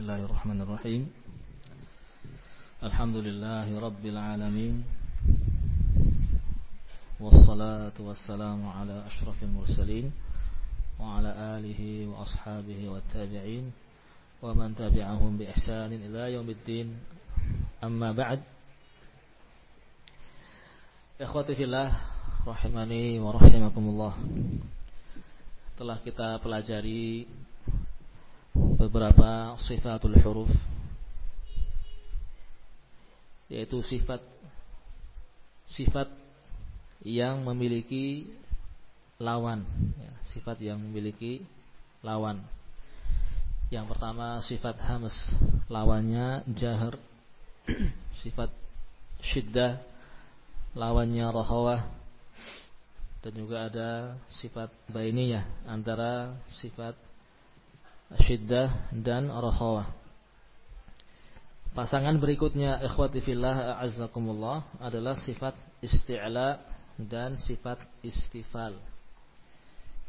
بسم الله الرحمن الرحيم الحمد لله رب العالمين والصلاة والسلام على أشرف المرسلين وعلى آله وأصحابه والتابعين ومن تبعهم بإحسان إلى يوم الدين أما بعد في الله rahimani wa rahimakumullah. Telah kita pelajari beberapa sifatul huruf? Yaitu sifat sifat yang memiliki lawan. Ya, sifat yang memiliki lawan. Yang pertama sifat hamas lawannya jahar. Sifat syiddah lawannya rahawah. Dan juga ada sifat bainiyah antara sifat syiddah dan rakhawah. Pasangan berikutnya ikhwati fillah a'azzakumullah adalah sifat isti'la dan sifat istifal.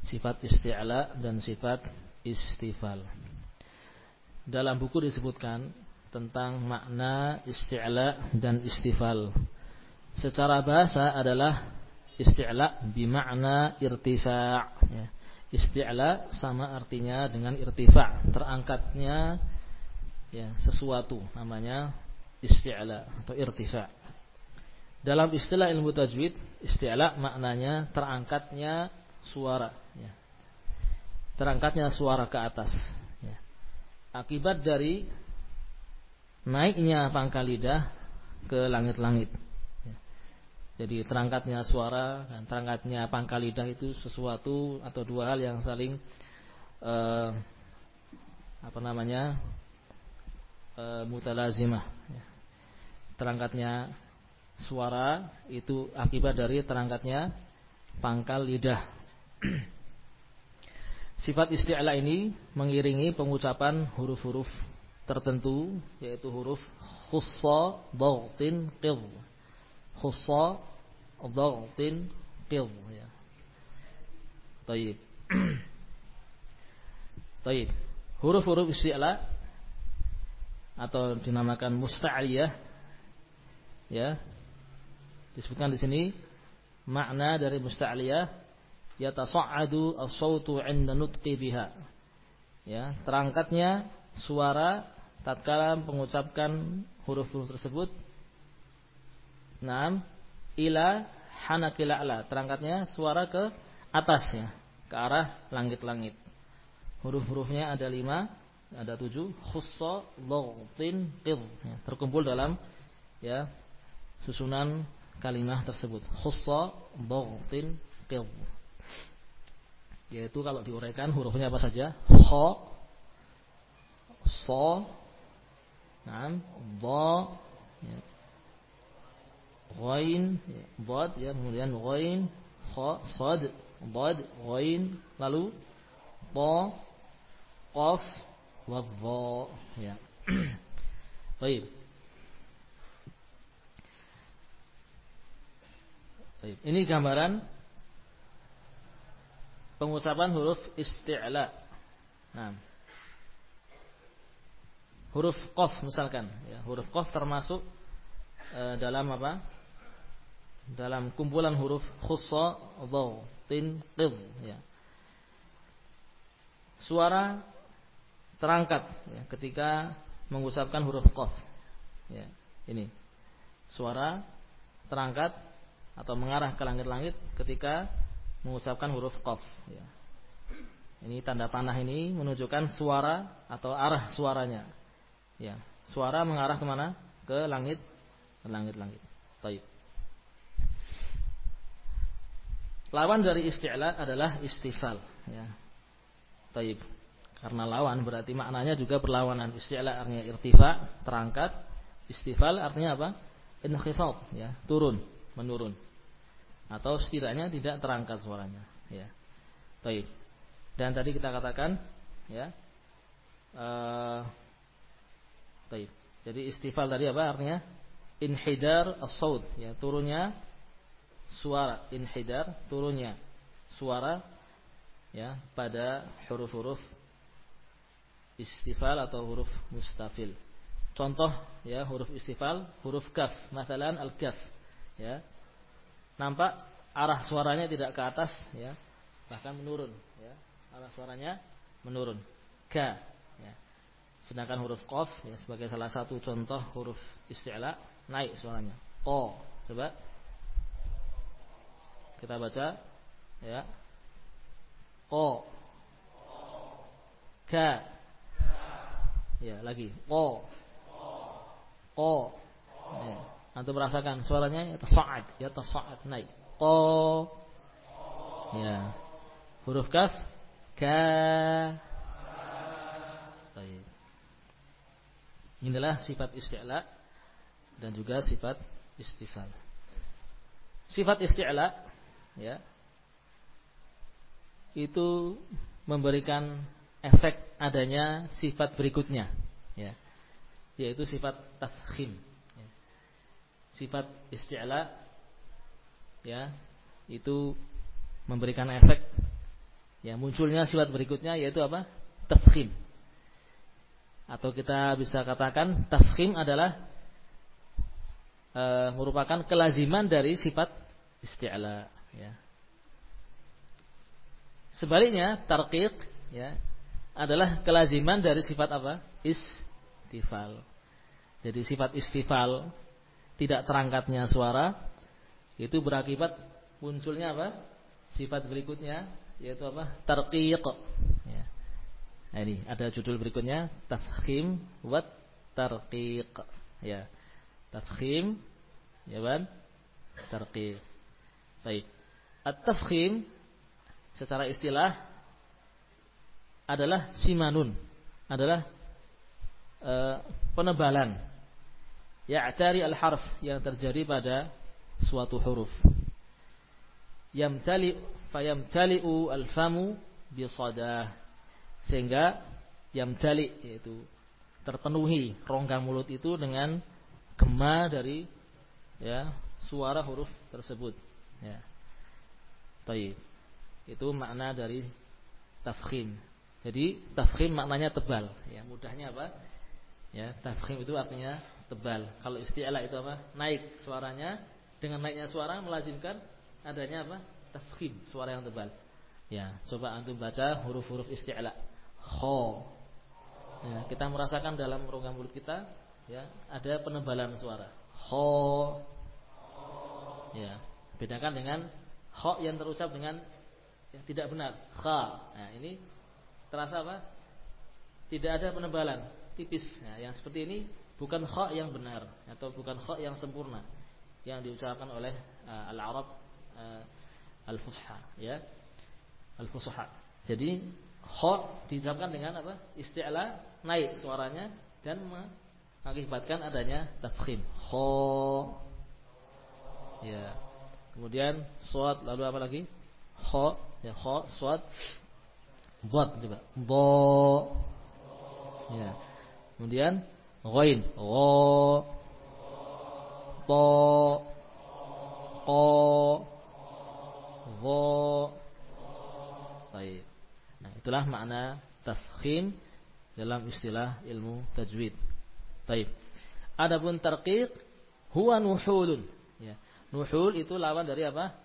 Sifat isti'la dan sifat istifal. Dalam buku disebutkan tentang makna isti'la dan istifal. Secara bahasa adalah isti'la bimakna irtifa' ya Isti'la sama artinya dengan irtifa, terangkatnya ya sesuatu namanya isti'la atau irtifa. Dalam istilah ilmu tajwid, isti'la maknanya terangkatnya suara ya. Terangkatnya suara ke atas ya. Akibat dari naiknya pangkal lidah ke langit-langit. Jadi terangkatnya suara dan terangkatnya pangkal lidah itu sesuatu atau dua hal yang saling eh, apa namanya eh, mutalazimah. Ya. Terangkatnya suara itu akibat dari terangkatnya pangkal lidah. Sifat isti'la ini mengiringi pengucapan huruf-huruf tertentu yaitu huruf khussa, dhaghtin, qidh. Khussa dhaghtin qidh ya. Baik. Baik. Huruf-huruf isti'la atau dinamakan musta'liyah ya. Disebutkan di sini makna dari musta'liyah yatasa'adu as-sautu 'inda nutqi biha. Ya, terangkatnya suara tatkala mengucapkan huruf-huruf tersebut. Naam, ila hanakil a'la. Terangkatnya suara ke atas ya, ke arah langit-langit. Huruf-hurufnya ada lima, ada tujuh. Khussa, dhaghtin, qidh. Ya, terkumpul dalam ya susunan kalimat tersebut. Khussa, dhaghtin, qidh. Yaitu kalau diuraikan hurufnya apa saja? Kha, so, nam, dha, ya, ghain dad ya kemudian ghain kha sad dad ghain lalu ta qaf wa dha ya. Baik. Baik ini gambaran pengucapan huruf isti'la. Nah. Huruf qaf misalkan ya huruf qaf termasuk e, dalam apa dalam kumpulan huruf khussa, dhaw, tin, qidh ya. Suara terangkat ya, ketika mengucapkan huruf qaf. Ya, ini. Suara terangkat atau mengarah ke langit-langit ketika mengucapkan huruf qaf ya. Ini tanda panah ini menunjukkan suara atau arah suaranya. Ya, suara mengarah ke mana? Ke langit, langit-langit. Baik. Lawan dari isti'la adalah istifal. Ya. Taib. Karena lawan berarti maknanya juga berlawanan. Isti'la artinya irtifa, terangkat. Istifal artinya apa? Inkhifad, ya, turun, menurun. Atau setidaknya tidak terangkat suaranya, ya. Taib. Dan tadi kita katakan, ya. Uh, taib. Jadi istifal tadi apa artinya? Inhidar as-saud, ya, turunnya suara inhidar turunnya suara ya pada huruf-huruf istifal atau huruf mustafil. Contoh ya huruf istifal, huruf kaf, masalan al-kaf ya. Nampak arah suaranya tidak ke atas ya, bahkan menurun ya. Arah suaranya menurun. Ka ya. Sedangkan huruf qaf ya sebagai salah satu contoh huruf isti'la naik suaranya. Qa. Coba kita baca ya. Qa. Ka. Ya, lagi. Qa. Qa. Ya. Antum merasakan suaranya ya tasa'ad, ya tasa'ad naik. Qa. Ya. Huruf kaf ka. Baik. Inilah sifat isti'la dan juga sifat istifal. Sifat isti'la ya. Itu memberikan efek adanya sifat berikutnya ya. Yaitu sifat tafkhim ya. Sifat isti'la ya itu memberikan efek ya munculnya sifat berikutnya yaitu apa? Tafkhim. Atau kita bisa katakan tafkhim adalah e, merupakan kelaziman dari sifat isti'la ya. Sebaliknya tarqiq ya adalah kelaziman dari sifat apa? Istifal. Jadi sifat istifal tidak terangkatnya suara itu berakibat munculnya apa? Sifat berikutnya yaitu apa? Tarqiq. Ya. Nah, ini ada judul berikutnya tafkhim wa tarqiq. Ya. Tafkhim ya kan? Tarqiq. Baik. At-tafkhim secara istilah adalah simanun, adalah e, penebalan. Ya'tari al-harf yang terjadi pada suatu huruf. Yamtali fayamtali'u al-famu bisadah. Sehingga yamtali yaitu terpenuhi rongga mulut itu dengan gema dari ya suara huruf tersebut. Ya Taib. Itu makna dari tafkhim. Jadi tafkhim maknanya tebal, ya mudahnya apa? Ya, tafkhim itu artinya tebal. Kalau isti'la itu apa? Naik suaranya dengan naiknya suara melazimkan adanya apa? tafkhim, suara yang tebal. Ya, coba antum baca huruf-huruf isti'la. Kha. Ya, kita merasakan dalam rongga mulut kita ya, ada penebalan suara. Kha. Ya, bedakan dengan kha yang terucap dengan yang tidak benar. Kha. Nah, ini terasa apa? Tidak ada penebalan, tipis. Nah, yang seperti ini bukan kha yang benar atau bukan kha yang sempurna yang diucapkan oleh uh, al-Arab uh, al-fusha ya al-fusha jadi kha diucapkan dengan apa isti'la naik suaranya dan mengakibatkan adanya tafkhim kha ya kemudian suat lalu apa lagi kha ya kha suat buat coba bo ya kemudian ghain gha to ko Gho. Baik. Nah, itulah makna tafkhim dalam istilah ilmu tajwid. Baik. Adapun tarqiq huwa nuhulun. Nuhul itu lawan dari apa?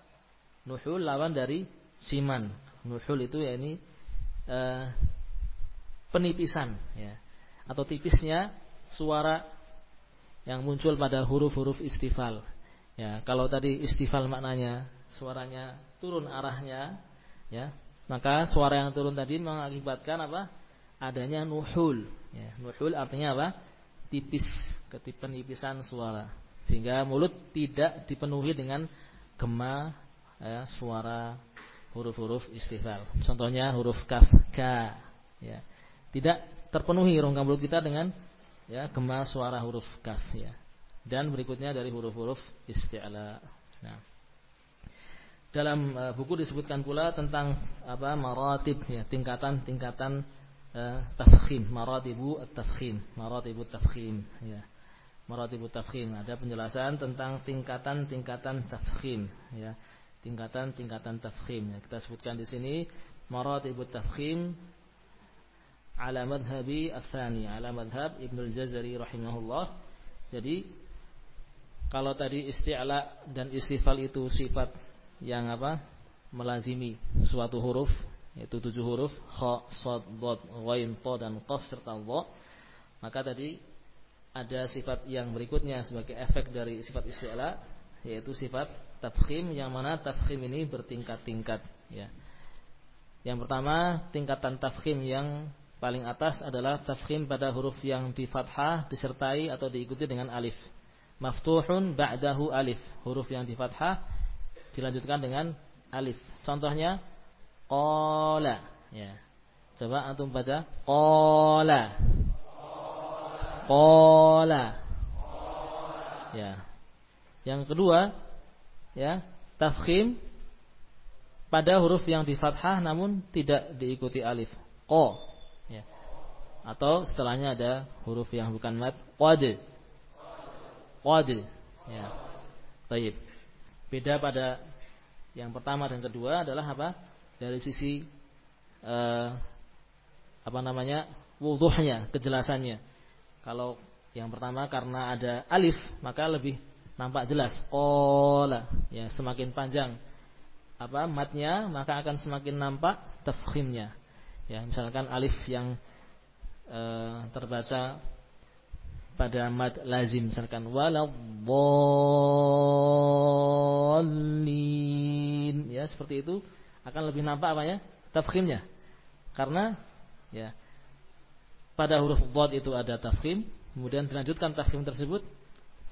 Nuhul lawan dari siman. Nuhul itu ya ini uh, penipisan ya. Atau tipisnya suara yang muncul pada huruf-huruf istifal. Ya, kalau tadi istifal maknanya suaranya turun arahnya, ya, maka suara yang turun tadi mengakibatkan apa? Adanya nuhul. Ya, nuhul artinya apa? Tipis, ketipan nipisan suara, sehingga mulut tidak dipenuhi dengan gema ya, suara huruf-huruf istifal. Contohnya huruf kaf, ka, ya, tidak terpenuhi rongga mulut kita dengan ya gema suara huruf kaf, ya. Dan berikutnya dari huruf-huruf isti'la. Nah dalam uh, buku disebutkan pula tentang apa maratib ya tingkatan-tingkatan uh, tafkhim maratibu at-tafkhim maratibu tafkhim ya maratibu tafkhim ada penjelasan tentang tingkatan-tingkatan tafkhim ya tingkatan-tingkatan tafkhim ya kita sebutkan di sini maratibu tafkhim ala madhhabi ats-tsani, ala madhhab Ibnu Al-Jazari rahimahullah. Jadi kalau tadi isti'la dan istifal itu sifat yang apa? melazimi suatu huruf yaitu tujuh huruf kha, shad, dhad, ghain, ta dan qaf serta dha. Maka tadi ada sifat yang berikutnya sebagai efek dari sifat isti'la yaitu sifat tafkhim yang mana tafkhim ini bertingkat-tingkat ya. Yang pertama, tingkatan tafkhim yang paling atas adalah tafkhim pada huruf yang di fathah disertai atau diikuti dengan alif. Maftuhun ba'dahu alif. Huruf yang di fathah dilanjutkan dengan alif. Contohnya qala ya. Coba antum baca qala. Qala. Ya. Yang kedua, ya, tafkhim pada huruf yang di fathah namun tidak diikuti alif. Qa. Ya. Atau setelahnya ada huruf yang bukan mat, qad. Qad. Ya. Baik. Beda pada yang pertama dan kedua adalah apa? Dari sisi eh, apa namanya? wuduhnya, kejelasannya. Kalau yang pertama karena ada alif, maka lebih nampak jelas. Qala, ya semakin panjang apa matnya, maka akan semakin nampak tafkhimnya. Ya, misalkan alif yang e, terbaca pada mat lazim misalkan waladhdallin ya seperti itu akan lebih nampak apa ya tafkhimnya karena ya pada huruf dhad itu ada tafkhim, kemudian dilanjutkan tafkhim tersebut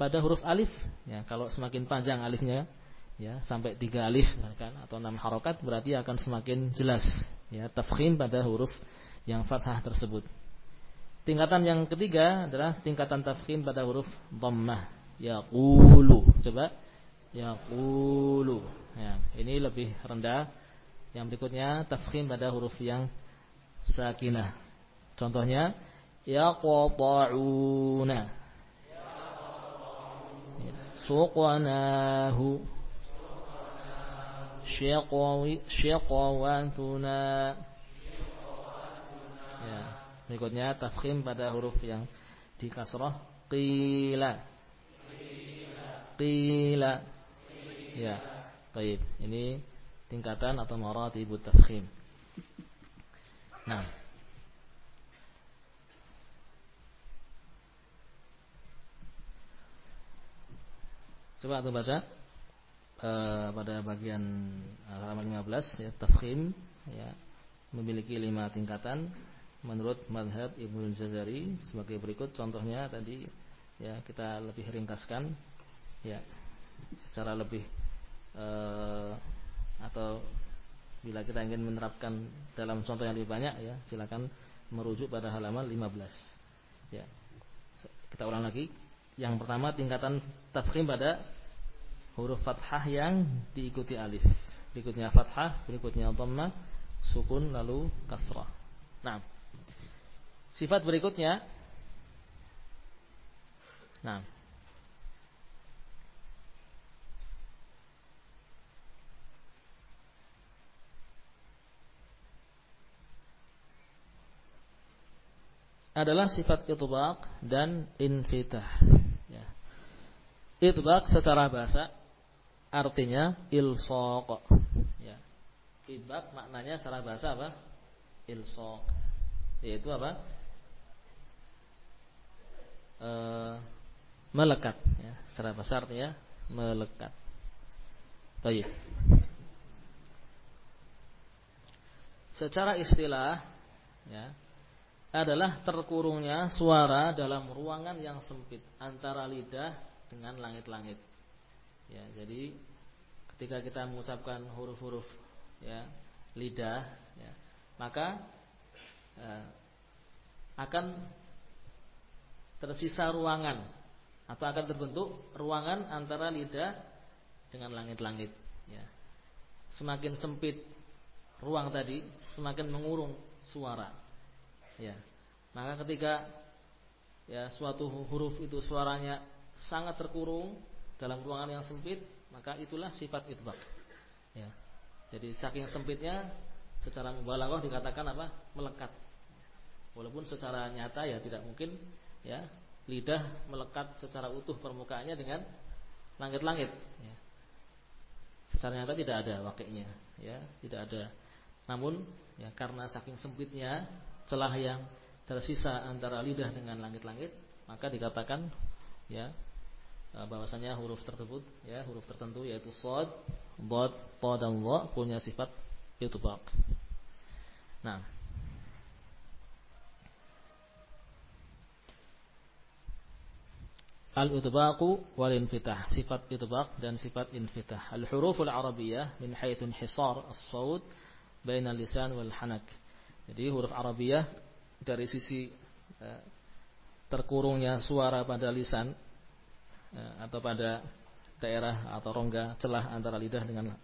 pada huruf alif. Ya, kalau semakin panjang alifnya ya sampai tiga alif kan atau enam harokat berarti akan semakin jelas ya tafkhim pada huruf yang fathah tersebut. Tingkatan yang ketiga adalah tingkatan tafkhim pada huruf dhammah. Yaqulu. Coba yaqulu. Ya, ini lebih rendah. Yang berikutnya tafkhim pada huruf yang sakinah. Contohnya yaqta'una. Suqanahu. Syiqawi syiqawatuna. Ya, berikutnya tafkhim pada huruf yang di kasrah qila. Qila. Ya. Baik, ini tingkatan atau maratibut tafkhim. Nah, Coba tuh baca uh, pada bagian halaman 15 ya tafkhim ya memiliki lima tingkatan menurut madhab Ibnu Jazari. Sebagai berikut contohnya tadi ya kita lebih ringkaskan ya secara lebih uh, atau bila kita ingin menerapkan dalam contoh yang lebih banyak ya silakan merujuk pada halaman 15 ya. Kita ulang lagi. Yang pertama tingkatan tafkhim pada huruf fathah yang diikuti alif. Berikutnya fathah, berikutnya dhammah, sukun lalu kasrah. Nah. Sifat berikutnya Nah. adalah sifat itbaq dan infitah. Ya. Itbaq secara bahasa artinya ilsaq. Ya. Itbaq maknanya secara bahasa apa? Ilsaq. Yaitu apa? E, melekat ya. Secara bahasa artinya melekat. Baik. Secara istilah ya, adalah terkurungnya suara dalam ruangan yang sempit antara lidah dengan langit-langit. Ya, jadi ketika kita mengucapkan huruf-huruf ya, lidah, ya, maka ya, akan tersisa ruangan atau akan terbentuk ruangan antara lidah dengan langit-langit. Ya. Semakin sempit ruang tadi, semakin mengurung suara. Ya. Maka ketika ya suatu huruf itu suaranya sangat terkurung dalam ruangan yang sempit, maka itulah sifat itbaq. Ya. Jadi saking sempitnya secara mubalaghah dikatakan apa? melekat. Walaupun secara nyata ya tidak mungkin ya lidah melekat secara utuh permukaannya dengan langit-langit ya. Secara nyata tidak ada wakilnya ya, tidak ada. Namun ya karena saking sempitnya celah yang tersisa antara lidah dengan langit-langit, maka dikatakan ya bahwasanya huruf tersebut ya huruf tertentu yaitu sod, bod, to dan wa punya sifat itbaq. Nah, Al-idbaqu wal infitah, sifat idbaq dan sifat infitah. Al-huruful arabiyyah min haitsu inhisar as-saut baina lisan wal hanak. Jadi huruf Arabiyah dari sisi eh, terkurungnya suara pada lisan eh, atau pada daerah atau rongga celah antara lidah dengan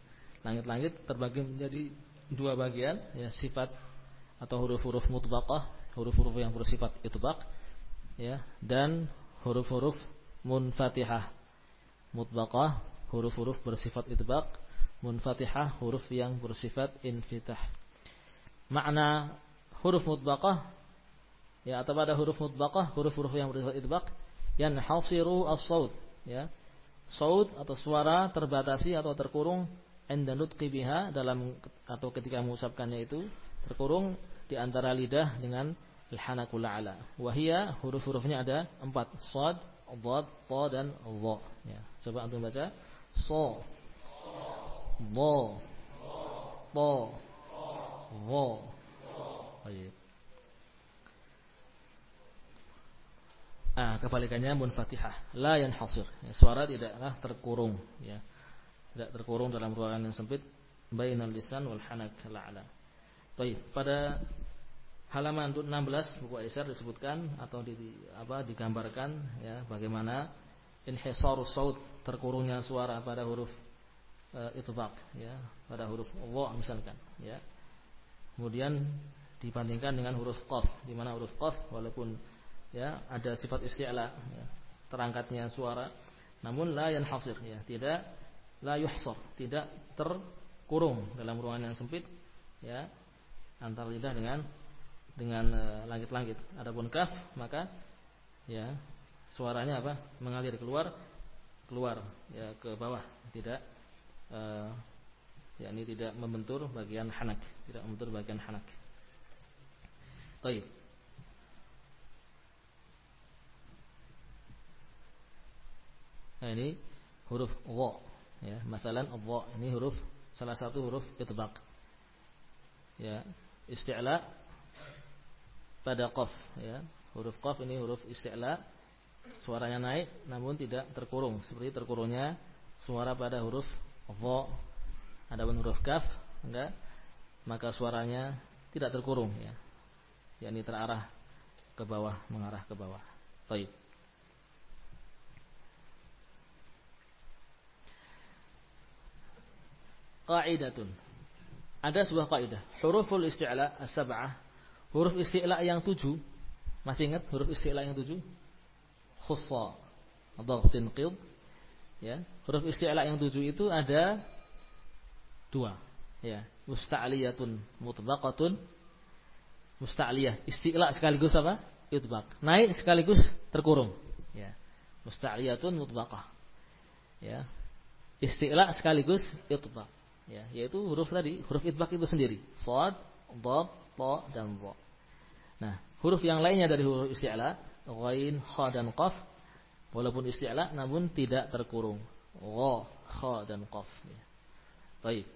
langit-langit terbagi menjadi dua bagian ya sifat atau huruf-huruf mutbaqah, huruf-huruf yang bersifat itbaq ya dan huruf-huruf munfatihah. Mutbaqah huruf-huruf bersifat itbaq munfatihah huruf yang bersifat infitah. Makna huruf mutbaqah ya atau pada huruf mutbaqah huruf-huruf yang bersifat itbaq hasiru as-saut ya saut atau suara terbatasi atau terkurung inda nutqi biha dalam atau ketika mengucapkannya itu terkurung di antara lidah dengan al-hanakul a'la. Wahia huruf-hurufnya ada empat. Sad, Dhad, Ta dan Dha. Ya. Coba antum baca. So. Dha. Ta. Dha. Baik. Ah, kebalikannya munfatihah, la yanhasir. Ya, suara tidaklah terkurung, ya. Tidak terkurung dalam ruangan yang sempit bainal lisan wal hanak la'ala. Baik, pada halaman 16 buku Aisyah disebutkan atau di, apa digambarkan ya bagaimana inhisarus saut terkurungnya suara pada huruf e, itbaq ya pada huruf wa misalkan ya kemudian dibandingkan dengan huruf qaf di mana huruf qaf walaupun ya ada sifat isti'la ya, terangkatnya suara namun la yanhasir ya tidak la yuhsar tidak terkurung dalam ruangan yang sempit ya antara lidah dengan dengan eh, langit-langit. Adapun kaf maka ya suaranya apa? Mengalir keluar keluar ya ke bawah, tidak uh, yakni tidak membentur bagian hanak, tidak membentur bagian hanak. Baik. Nah ini huruf wa ya, masalan wa ini huruf salah satu huruf itbaq. Ya, isti'la pada qaf ya. Huruf qaf ini huruf isti'la. Suaranya naik namun tidak terkurung seperti terkurungnya suara pada huruf dha. Adapun huruf kaf enggak maka suaranya tidak terkurung ya. yakni terarah ke bawah, mengarah ke bawah. Baik. Qaidatun. Ada sebuah kaidah, huruful isti'la as-sab'ah Huruf isti'la yang tujuh Masih ingat huruf isti'la yang tujuh? Khussa Dhaghtin qid ya. Huruf isti'la yang tujuh itu ada Dua ya. Musta'liyatun mutbaqatun Musta'liyah Isti'la sekaligus apa? Yudbaq Naik sekaligus terkurung ya. Musta'liyatun mutbaqah ya. Isti'la sekaligus yudbaq ya. Yaitu huruf tadi Huruf idbaq itu sendiri Sod, Dhab, ta dan dha. Nah, huruf yang lainnya dari huruf isti'la, ghain, kha dan qaf, walaupun isti'la namun tidak terkurung. Gha, kha dan qaf. Ya. Baik.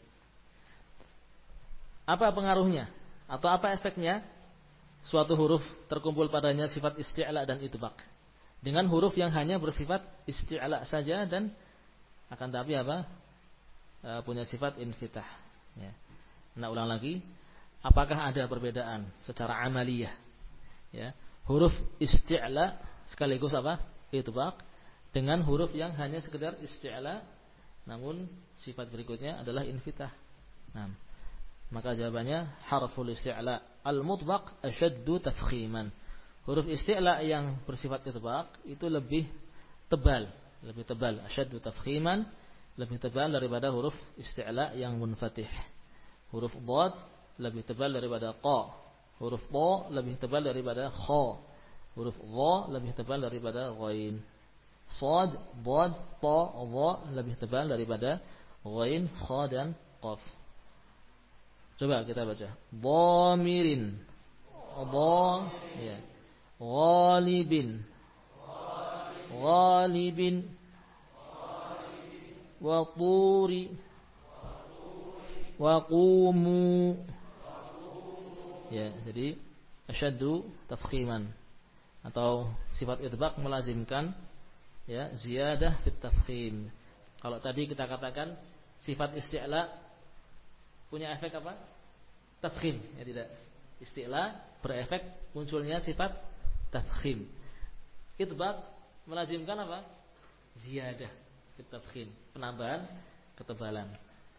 Apa pengaruhnya atau apa efeknya suatu huruf terkumpul padanya sifat isti'la dan itbaq dengan huruf yang hanya bersifat isti'la saja dan akan tapi apa? E, punya sifat infitah. Ya. Nah, ulang lagi. Apakah ada perbedaan secara amaliyah? Ya. Huruf isti'la sekaligus apa? Itbaq dengan huruf yang hanya sekedar isti'la namun sifat berikutnya adalah infitah. Nah maka jawabannya harful isti'la. Al-mutbaq ashaddu tafkhiman. Huruf isti'la yang bersifat itbaq itu lebih tebal lebih tebal. Ashaddu tafkhiman lebih tebal daripada huruf isti'la yang munfatih huruf dhad lebih tebal daripada qa Huruf bo lebih tebal daripada kho. Huruf wo lebih tebal daripada ghain. Sod, bod, to, wo lebih tebal daripada ghain, kho dan qaf. Coba kita baca. Bomirin. Bo, ya. Ghalibin. Ghalibin. Wa qumu. Ya, jadi asyaddu tafkhiman atau sifat idbaq melazimkan ya ziyadah fit tafkhim. Kalau tadi kita katakan sifat isti'la punya efek apa? Tafkhim, ya tidak. Isti'la berefek munculnya sifat tafkhim. Idbaq melazimkan apa? Ziyadah fit tafkhim, penambahan ketebalan.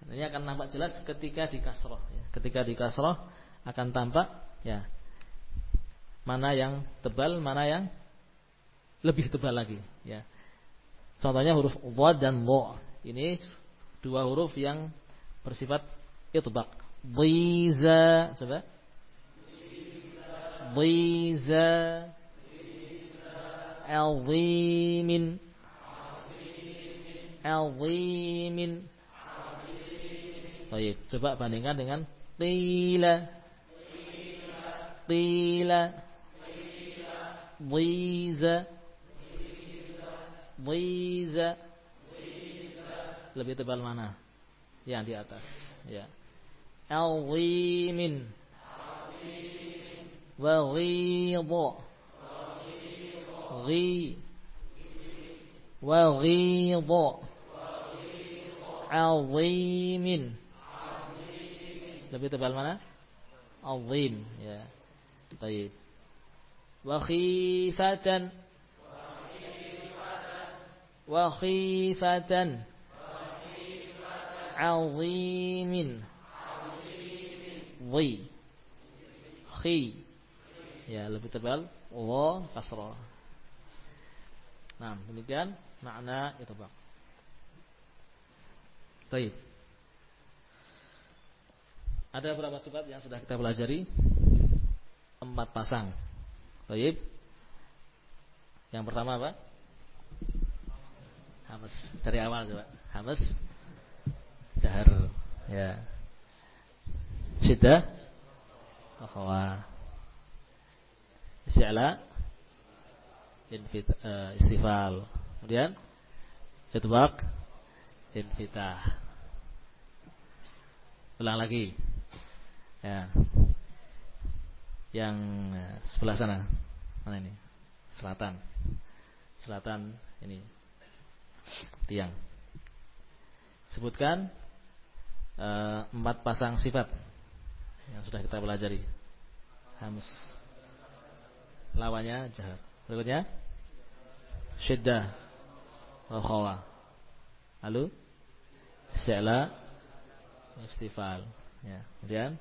Ini akan nampak jelas ketika di kasroh. Ya. Ketika di kasroh akan tampak ya mana yang tebal, mana yang lebih tebal lagi. Ya. Contohnya huruf dhad dan lo. Ini dua huruf yang bersifat itbaq. Dhiza, coba. Dhiza. Alzimin. Alzimin. Baik, coba bandingkan dengan tila. Tila. Dhiza Dhiza Lebih tebal mana? Yang di atas ya. Al-Ghimin Wa ghidha Ghi Wa ghidha azimin. Lebih tebal mana? Azim, ya. Baik. Wa khifatan. Wa khifatan. Azimin. Wi. Khi. Ya, lebih tebal. Wa kasrah. Nah, demikian makna itu, Bang. Baik. Ada berapa sifat yang sudah kita pelajari? Empat pasang. Baik. Yang pertama apa? Hamas. Dari awal coba. Hamas. Jahar. Ya. Syiddah. Akhwa. Isti'la. Uh, istifal. Kemudian itbaq infitah. Ulang lagi. Ya yang sebelah sana. Mana ini? Selatan. Selatan ini. Tiang. Sebutkan uh, empat pasang sifat yang sudah kita pelajari. Hams. Lawannya jahat. Berikutnya syiddah wa Lalu isti'la istifal. Ya. Kemudian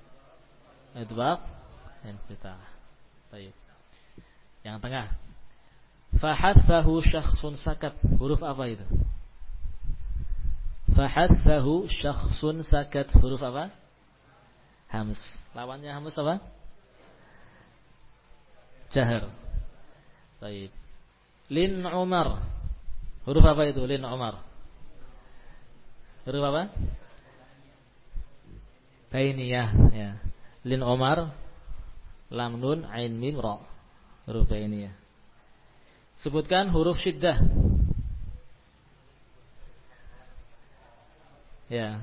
idbaq infitah. Baik. Yang tengah. Fahathahu syakhsun sakat. Huruf apa itu? Fahathahu syakhsun sakat. Huruf apa? Hams. Lawannya hams apa? Jahar. Baik. Lin Umar. Huruf apa itu? Lin Umar. Huruf apa? Bainiyah ya. Lin Umar lam nun ain mim ra huruf ini ya sebutkan huruf syiddah ya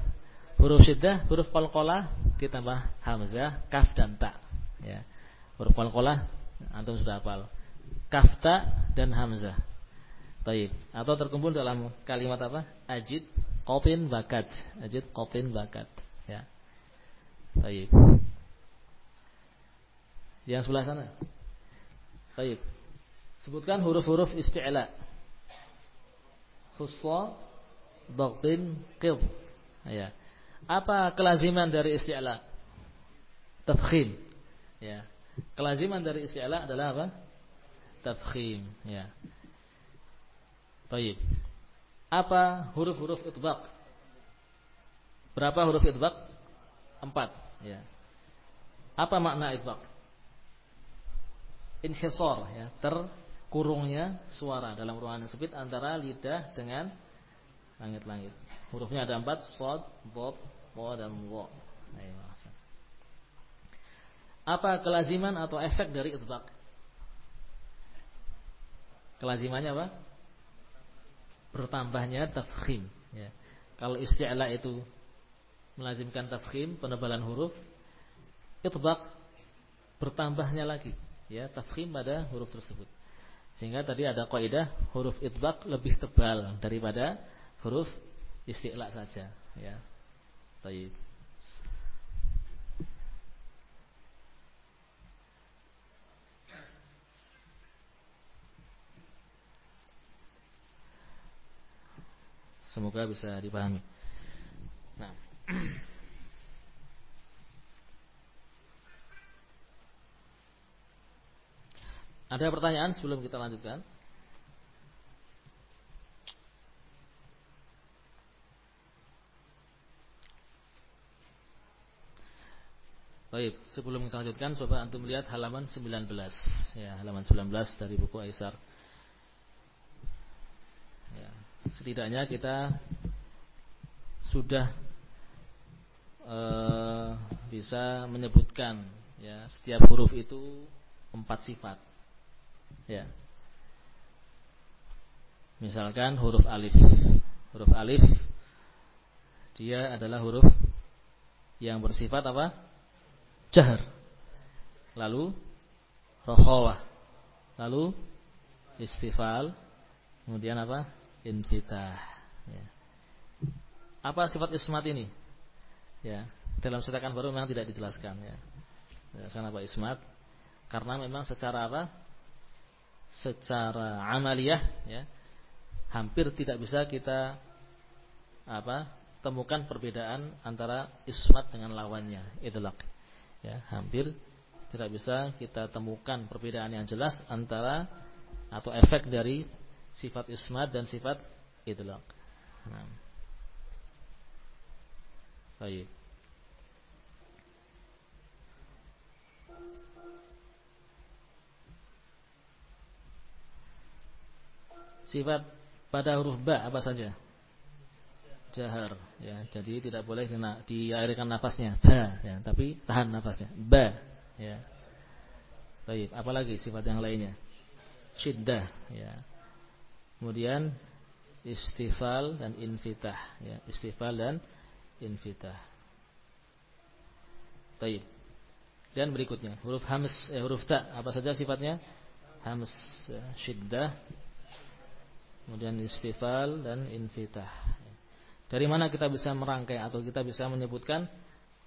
huruf syiddah huruf qalqalah ditambah hamzah kaf dan ta ya huruf qalqalah antum sudah hafal kaf ta dan hamzah Taib. Atau terkumpul dalam kalimat apa? Ajid qatin bakat. Ajid qatin bakat. Taib. Yang sebelah sana. Baik. Sebutkan huruf-huruf isti'la. Khussa, dhaqtin, qid. Ya. Apa kelaziman dari isti'la? Tafkhim. Ya. Kelaziman dari isti'la adalah apa? Tafkhim, ya. Baik. Apa huruf-huruf itbaq? Berapa huruf itbaq? Empat, ya. Apa makna itbaq? inhisor ya, terkurungnya suara dalam ruangan sempit antara lidah dengan langit-langit. Hurufnya ada empat, sod, bob, bo dan wo. Apa kelaziman atau efek dari itbaq? Kelazimannya apa? Bertambahnya tafkhim. Ya. Kalau isti'la itu melazimkan tafkhim, penebalan huruf, itbaq bertambahnya lagi, ya tafkhim pada huruf tersebut. Sehingga tadi ada kaidah huruf itbaq lebih tebal daripada huruf isti'la saja, ya. Baik. Semoga bisa dipahami. Nah. Ada pertanyaan sebelum kita lanjutkan? Baik, sebelum kita lanjutkan coba antum lihat halaman 19 ya, halaman 19 dari buku Aisar. Ya, setidaknya kita sudah uh, bisa menyebutkan ya setiap huruf itu empat sifat. Ya. Misalkan huruf alif. Huruf alif dia adalah huruf yang bersifat apa? Jahar. Lalu rokhawah. Lalu istifal. Kemudian apa? Infitah. Ya. Apa sifat ismat ini? Ya, dalam cetakan baru memang tidak dijelaskan ya. Ya, apa ismat? Karena memang secara apa? Secara amaliyah ya, hampir tidak bisa kita apa? temukan perbedaan antara ismat dengan lawannya, idlaq. Ya, hampir tidak bisa kita temukan perbedaan yang jelas antara atau efek dari sifat ismat dan sifat idlaq. Nah. Baik. Sifat pada huruf ba apa saja? Jahar ya. Jadi tidak boleh diairkan nafasnya ba ya, tapi tahan nafasnya. Ba ya. Baik, apalagi sifat yang lainnya? Syiddah ya. Kemudian istifal dan infitah ya, istifal dan infitah. Taib. Dan berikutnya huruf hams eh, huruf ta apa saja sifatnya? Hams, ya, syiddah, kemudian istifal dan infitah. Dari mana kita bisa merangkai atau kita bisa menyebutkan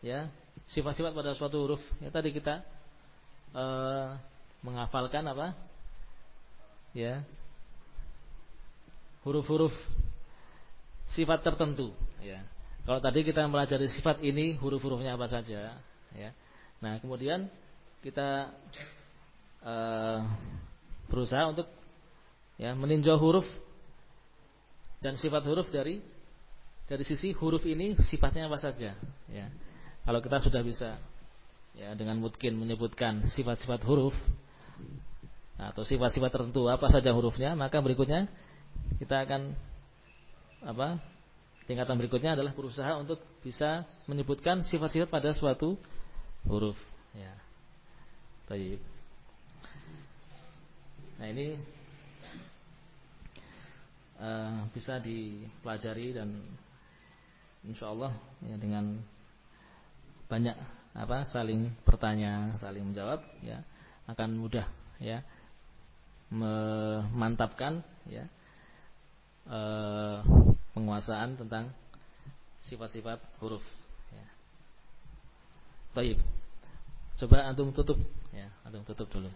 ya sifat-sifat pada suatu huruf? Ya tadi kita uh, menghafalkan apa? Ya. Huruf-huruf sifat tertentu, ya. Kalau tadi kita mempelajari sifat ini huruf-hurufnya apa saja, ya. Nah, kemudian kita uh, berusaha untuk ya meninjau huruf dan sifat huruf dari dari sisi huruf ini sifatnya apa saja, ya. Kalau kita sudah bisa ya dengan mungkin menyebutkan sifat-sifat huruf atau sifat-sifat tertentu apa saja hurufnya, maka berikutnya kita akan apa? Tingkatan berikutnya adalah berusaha untuk bisa menyebutkan sifat-sifat pada suatu huruf. Ya. Baik. Nah ini uh, bisa dipelajari dan insya Allah ya dengan banyak apa saling bertanya, saling menjawab, ya akan mudah ya memantapkan ya uh, penguasaan tentang sifat-sifat huruf. Ya. Baik. Coba antum tutup, ya, antum tutup dulu.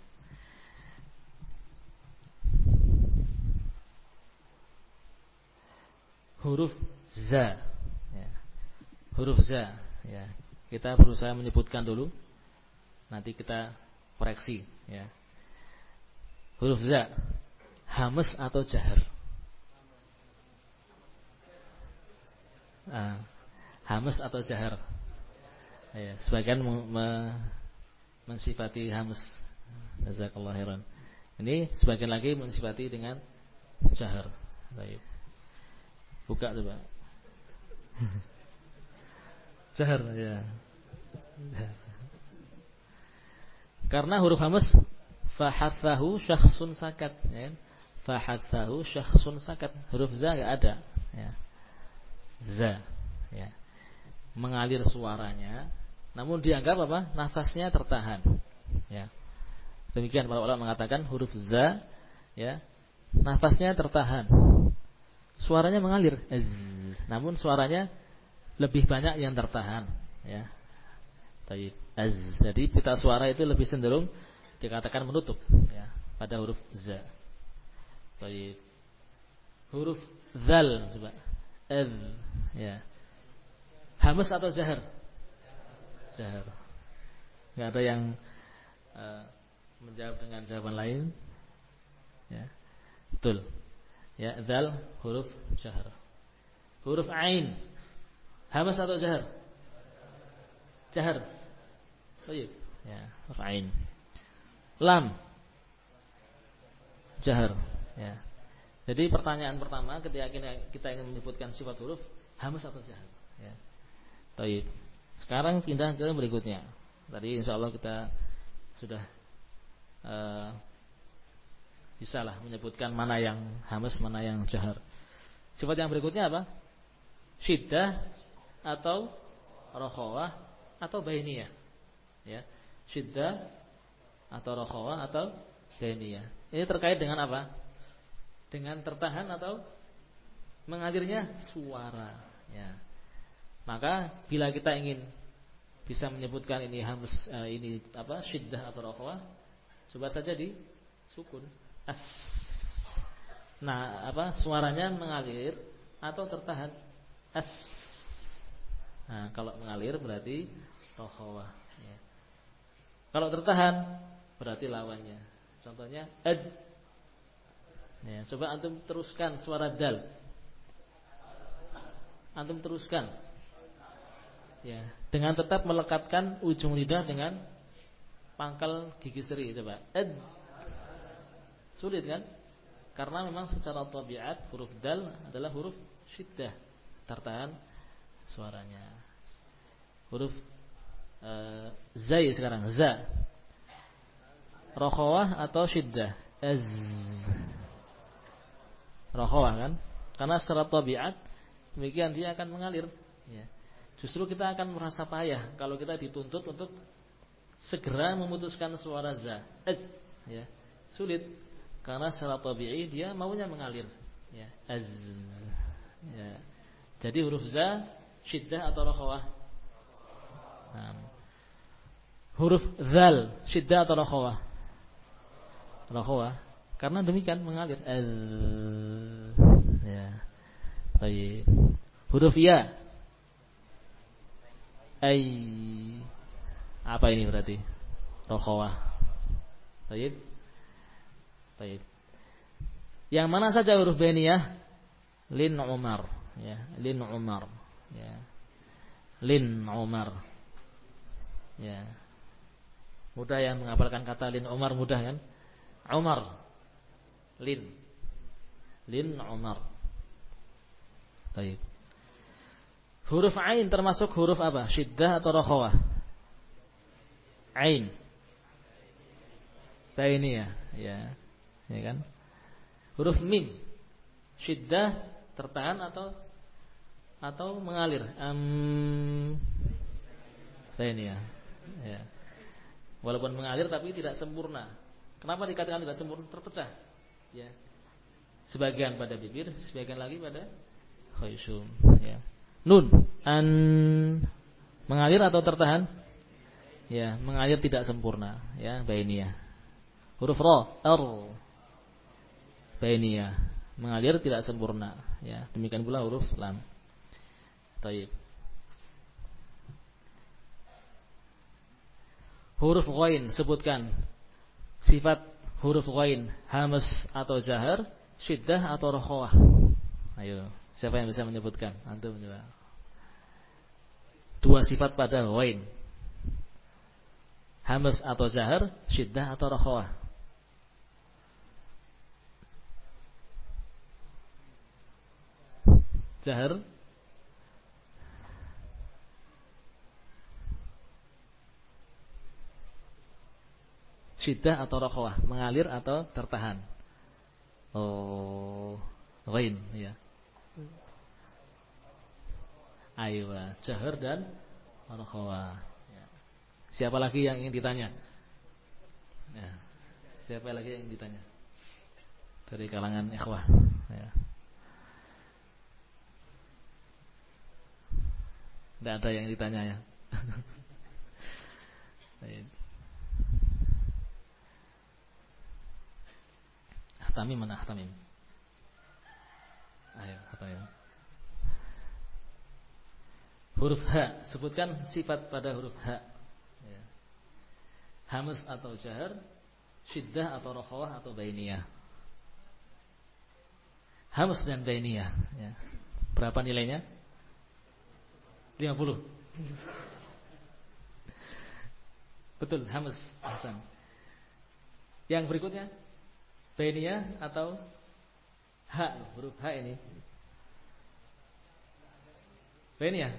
Huruf za. Ya. Huruf za, ya. Kita berusaha menyebutkan dulu. Nanti kita koreksi, ya. Huruf za, hamas atau jahar? uh, hamus atau jahar. Ya, sebagian me, mensifati hamus Jazakallah khairan. Ini sebagian lagi mensifati dengan jahar. Baik. Buka coba. jahar ya. Karena huruf hamas fahathahu syakhsun sakat ya. Fahathahu syakhsun sakat. Huruf za enggak ada ya. Za ya. Mengalir suaranya namun dianggap apa? Nafasnya tertahan. Ya. Demikian para ulama mengatakan huruf za ya, nafasnya tertahan. Suaranya mengalir, ez, namun suaranya lebih banyak yang tertahan, ya. Az. Jadi pita suara itu lebih cenderung dikatakan menutup, ya, pada huruf za. Taib. Huruf zal coba. Az, ya. Hamas atau zahar? Zahar. Enggak ada yang uh, menjawab dengan jawaban lain. Ya. Betul. Ya, dal huruf jahr. Huruf ain. Hamas atau jahr? Jahr. Baik. Ya, huruf ain. Lam. Jahr. Ya. Jadi pertanyaan pertama ketika kita ingin menyebutkan sifat huruf hamas atau jahr. Ya. Baik. Sekarang pindah ke berikutnya. Tadi insya Allah kita sudah uh, bisalah menyebutkan mana yang hamas, mana yang jahar. Sifat yang berikutnya apa? Syiddah atau rokhawah atau bainiyah. Ya. Syiddah atau rokhawah atau bainiyah. Ini terkait dengan apa? Dengan tertahan atau mengalirnya suara. Ya. Maka bila kita ingin bisa menyebutkan ini hamas uh, ini apa syiddah atau rokhawah Coba saja di sukun. As. Nah, apa suaranya mengalir atau tertahan? As. Nah, kalau mengalir berarti rohawah. Ya. Kalau tertahan berarti lawannya. Contohnya ad. Ya, coba antum teruskan suara dal. Antum teruskan. Ya, dengan tetap melekatkan ujung lidah dengan pangkal gigi seri coba. Ed. Sulit kan? Karena memang secara tabiat huruf dal adalah huruf syiddah. Tertahan suaranya. Huruf uh, zai sekarang, za. Rokhawah atau syiddah? Az. Rokhawah kan? Karena secara tabiat demikian dia akan mengalir. Ya. Justru kita akan merasa payah kalau kita dituntut untuk segera memutuskan suara za. Az, ya. Sulit karena secara tabi'i dia maunya mengalir, ya. Az. Ya. Jadi huruf za syiddah atau rakhawah? Nah. Huruf zal syiddah atau rakhawah? Rakhawah. Karena demikian mengalir. Az. Ya. Baik. Huruf ya. Ay apa ini berarti? Rokhawah. Baik. Baik. Yang mana saja huruf beniyah? Lin Umar, ya. Lin Umar, ya. Lin Umar. Ya. Mudah ya menghafalkan kata Lin Umar mudah kan? Umar. Lin. Lin Umar. Baik. Huruf ain termasuk huruf apa? Syiddah atau rokhawah? Ain. Tainiyah, ya. Ya kan? Huruf mim. Syiddah tertahan atau atau mengalir. Um, Tainiyah. Ya. Walaupun mengalir tapi tidak sempurna. Kenapa dikatakan tidak sempurna? Terpecah. Ya. Sebagian pada bibir, sebagian lagi pada khaysum, ya. Nun an mengalir atau tertahan? ya mengalir tidak sempurna ya bainiyah huruf ra r bainiyah. Mengalir tidak sempurna. Ya demikian pula huruf lam. Taib. Huruf ghain sebutkan. Sifat huruf ghain hamas atau jahar syiddah atau rokhawah ayo siapa yang bisa menyebutkan? Antum coba dua sifat pada ghain. Hamas atau jahar, syiddah atau rakhawah. Jahar Syiddah atau rakhawah, mengalir atau tertahan. Oh, ghain ya. Ayo, jahar dan rakhawah. Ya. Siapa lagi yang ingin ditanya? Ya. Siapa lagi yang ditanya? Dari kalangan ikhwah. Ya. Tidak ada yang ditanya ya. Ahtamim mana Ahtamim? Ayo, Ahtamim. Huruf H, sebutkan sifat pada huruf H. Ya. Hamas atau jahar, syiddah atau rokhawah atau bainiyah. Hamas dan bainiyah. Ya. Berapa nilainya? 50. Betul, Hamas Hasan. Yang berikutnya Bainiyah atau H huruf H ini Bainiyah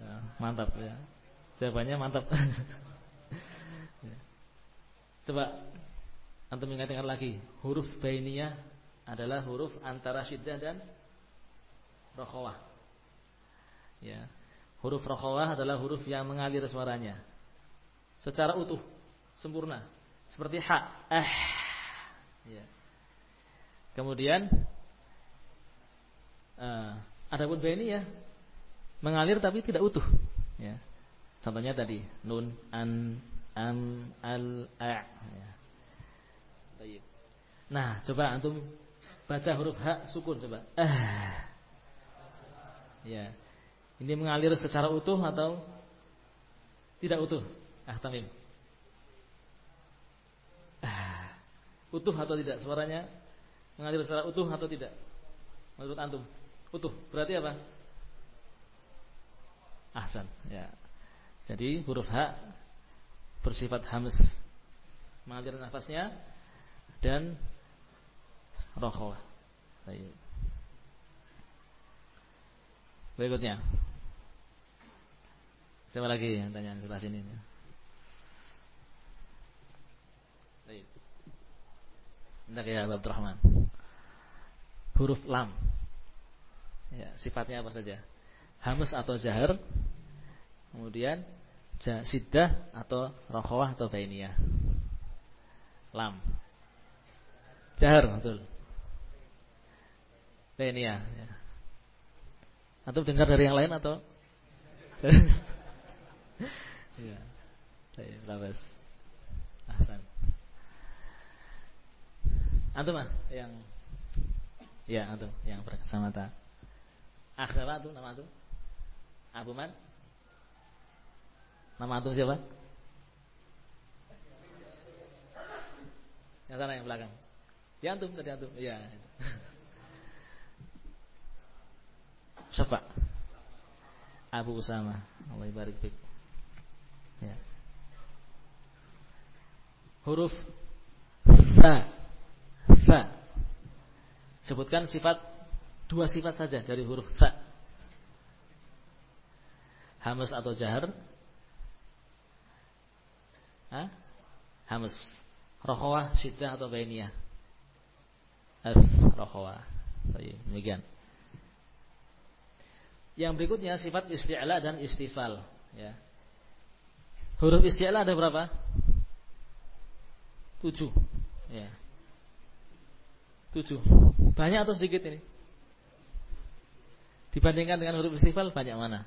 ya, Mantap ya Jawabannya mantap. Coba Antum ingat-ingat lagi Huruf Bainiyah adalah huruf antara syiddah dan Rokhawah Ya Huruf rokhawah adalah huruf yang mengalir suaranya secara utuh, sempurna, seperti ha, eh. Ya. Kemudian uh, ini ya mengalir tapi tidak utuh. Ya. Contohnya tadi nun, an, am, al, a. Ya. Nah, coba antum baca huruf ha sukun coba. Eh. Ya. Ini mengalir secara utuh atau tidak utuh? Ah, Tamim. Ah, utuh atau tidak suaranya? Mengalir secara utuh atau tidak? Menurut antum? Utuh. Berarti apa? Ahsan, ya. Jadi huruf H bersifat hams mengalir nafasnya dan rokhawah. Baik. Berikutnya. Siapa lagi yang tanya sebelah sini? Baik. Hendak ya Abdul Rahman. Huruf lam. Ya, sifatnya apa saja? Hamus atau jahar. Kemudian siddah atau rokhawah atau bainiyah. Lam. Jahar, betul. Bainiyah, ya. Atau dengar dari yang lain atau? Iya. Baik, labas. Ahsan. Antum mah yang Ya, antum yang berkacamata. Ah, siapa tuh nama antum? Abu Man? Nama antum siapa? Yang sana yang belakang. Ya antum tadi antum. Iya. Siapa? Abu Usama. Allah barik fik. Ya. Huruf fa. Fa. Sebutkan sifat dua sifat saja dari huruf fa. Hamas atau jahar? Hah? Hamas. Rokhawah, syiddah atau bainiyah? F, rokhawah. Demikian. Yang berikutnya sifat isti'la dan istifal. Ya. Huruf isti'la ada berapa? Tujuh. Ya. Tujuh. Banyak atau sedikit ini? Dibandingkan dengan huruf istifal banyak mana?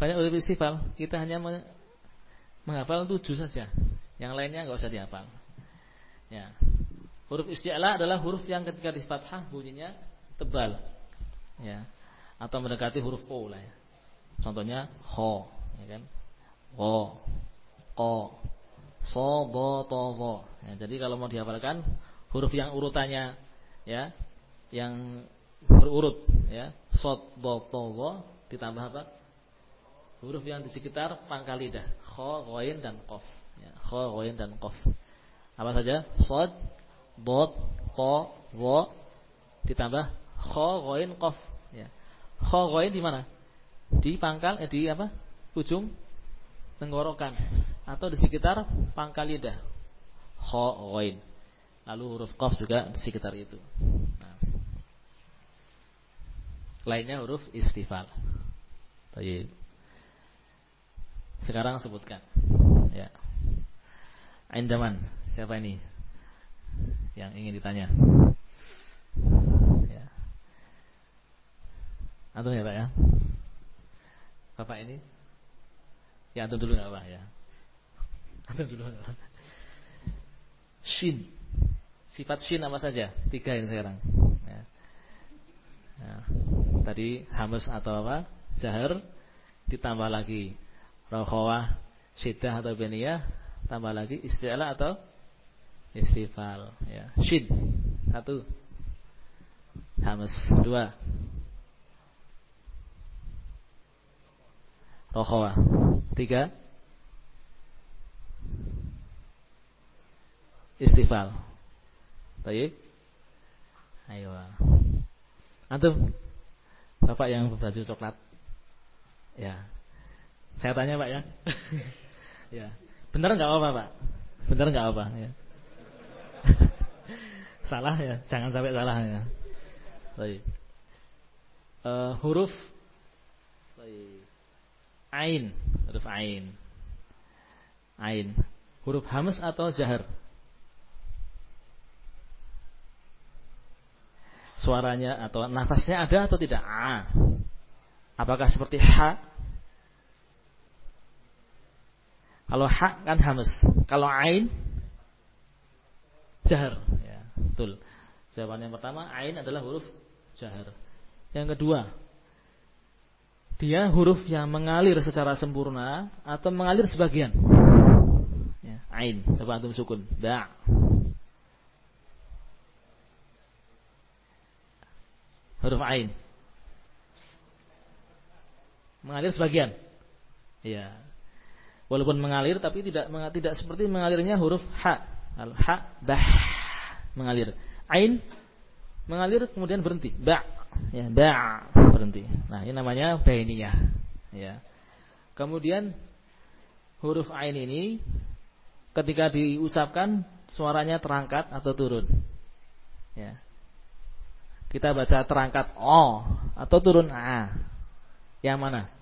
Banyak huruf istifal. Kita hanya menghafal tujuh saja. Yang lainnya nggak usah dihafal. Ya. Huruf isti'la adalah huruf yang ketika di fathah bunyinya tebal. Ya atau mendekati huruf O lah ya. Contohnya kho, ya kan? Kho, ko, so, do, to, vo. Ya, jadi kalau mau dihafalkan huruf yang urutannya ya, yang berurut ya, sot, do, to, vo ditambah apa? huruf yang di sekitar pangkal lidah, kha, ghain dan qaf. Ya, kha, ghain dan qaf. Apa saja? Shad, dot, ta, dha ditambah kha, ghain, qaf. Ya. Kha, ghain di mana? Di pangkal eh, di apa? Ujung tenggorokan atau di sekitar pangkal lidah. Kha, ghain. Lalu huruf qaf juga di sekitar itu. Nah. Lainnya huruf istifal. Baik. Sekarang sebutkan. Ya. Aindaman. Siapa ini? Yang ingin ditanya. Ya. Antum ya Pak ya? Bapak ini? Ya antum dulu nggak apa ya? Shin. Sifat shin apa saja? Tiga ini sekarang. Ya. Ya. Tadi hamus atau apa? Jahar ditambah lagi rokhawah, syiddah atau beniyah, tambah lagi isti'la atau istifal. Ya. Shin satu, hamas dua, rokhawah tiga, istifal. Baik. Ayo. Antum Bapak yang berbaju coklat. Ya. Saya tanya Pak ya. ya. Benar nggak apa Pak? Benar nggak apa ya? salah ya, jangan sampai salah ya. Baik. Uh, huruf Baik. Ain, huruf ain. Ain. Huruf hamas atau jahar? Suaranya atau nafasnya ada atau tidak? A. Apakah seperti ha Kalau hak kan hamas. Kalau ain jahar. Ya, betul. Jawaban yang pertama ain adalah huruf jahar. Yang kedua, dia huruf yang mengalir secara sempurna atau mengalir sebagian. Ya, ain, coba antum sukun. Da. Huruf ain. Mengalir sebagian. Ya, walaupun mengalir tapi tidak tidak seperti mengalirnya huruf ha al ha bah mengalir. Ain mengalir kemudian berhenti. Ba ya ba berhenti. Nah ini namanya bainiyah. Ya kemudian huruf ain ini ketika diucapkan suaranya terangkat atau turun. Ya kita baca terangkat o atau turun a yang mana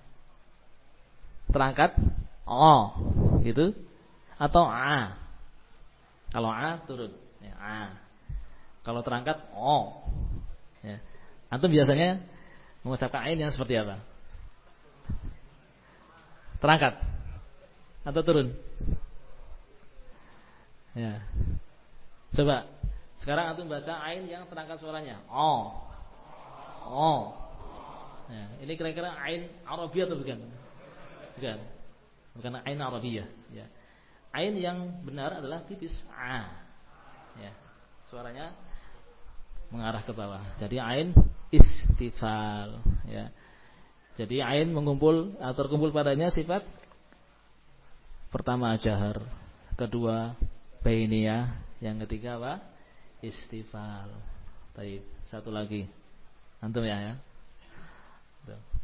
terangkat O gitu atau A. Kalau A turun ya, A. Kalau terangkat O. Ya. Antum biasanya mengucapkan ain yang seperti apa? Terangkat atau turun? Ya. Coba sekarang antum baca ain yang terangkat suaranya. O. O. Ya, ini kira-kira ain Arabiah atau bukan? Bukan bukan ain Arabiyah ya. Ain yang benar adalah tipis a. Ya. Suaranya mengarah ke bawah. Jadi ain istifal ya. Jadi ain mengumpul atau terkumpul padanya sifat pertama jahar, kedua bainiyah, yang ketiga apa? Istifal. Baik, satu lagi. Antum ya ya.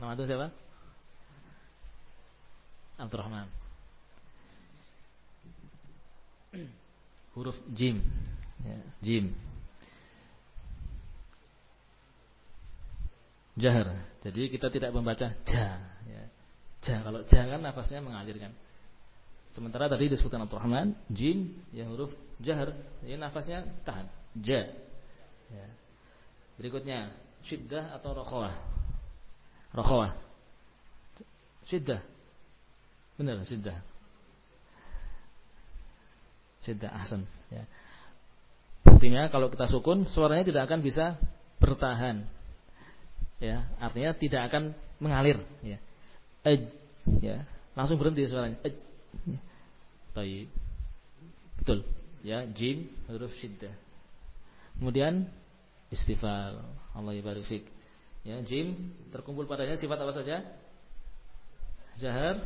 Nama antum siapa? Abdurrahman. Huruf jim. Ya, jim. Jahar. Jadi kita tidak membaca ja. Ya. Ja. Kalau ja kan nafasnya mengalirkan. Sementara tadi disebutkan Abdurrahman, jim, ya huruf jahar. Ini nafasnya tahan. Ja. Ya. Berikutnya, syiddah atau rokhawah. Rokhawah. Syiddah. Benar, sudah. Sudah ahsan, ya. Buktinya kalau kita sukun suaranya tidak akan bisa bertahan. Ya, artinya tidak akan mengalir, ya. Ej, ya. Langsung berhenti suaranya. Ej. Ya. Baik. Betul. Ya, jim huruf syiddah. Kemudian istifal. Allah ibarik Ya, jim terkumpul padanya sifat apa saja? Jahar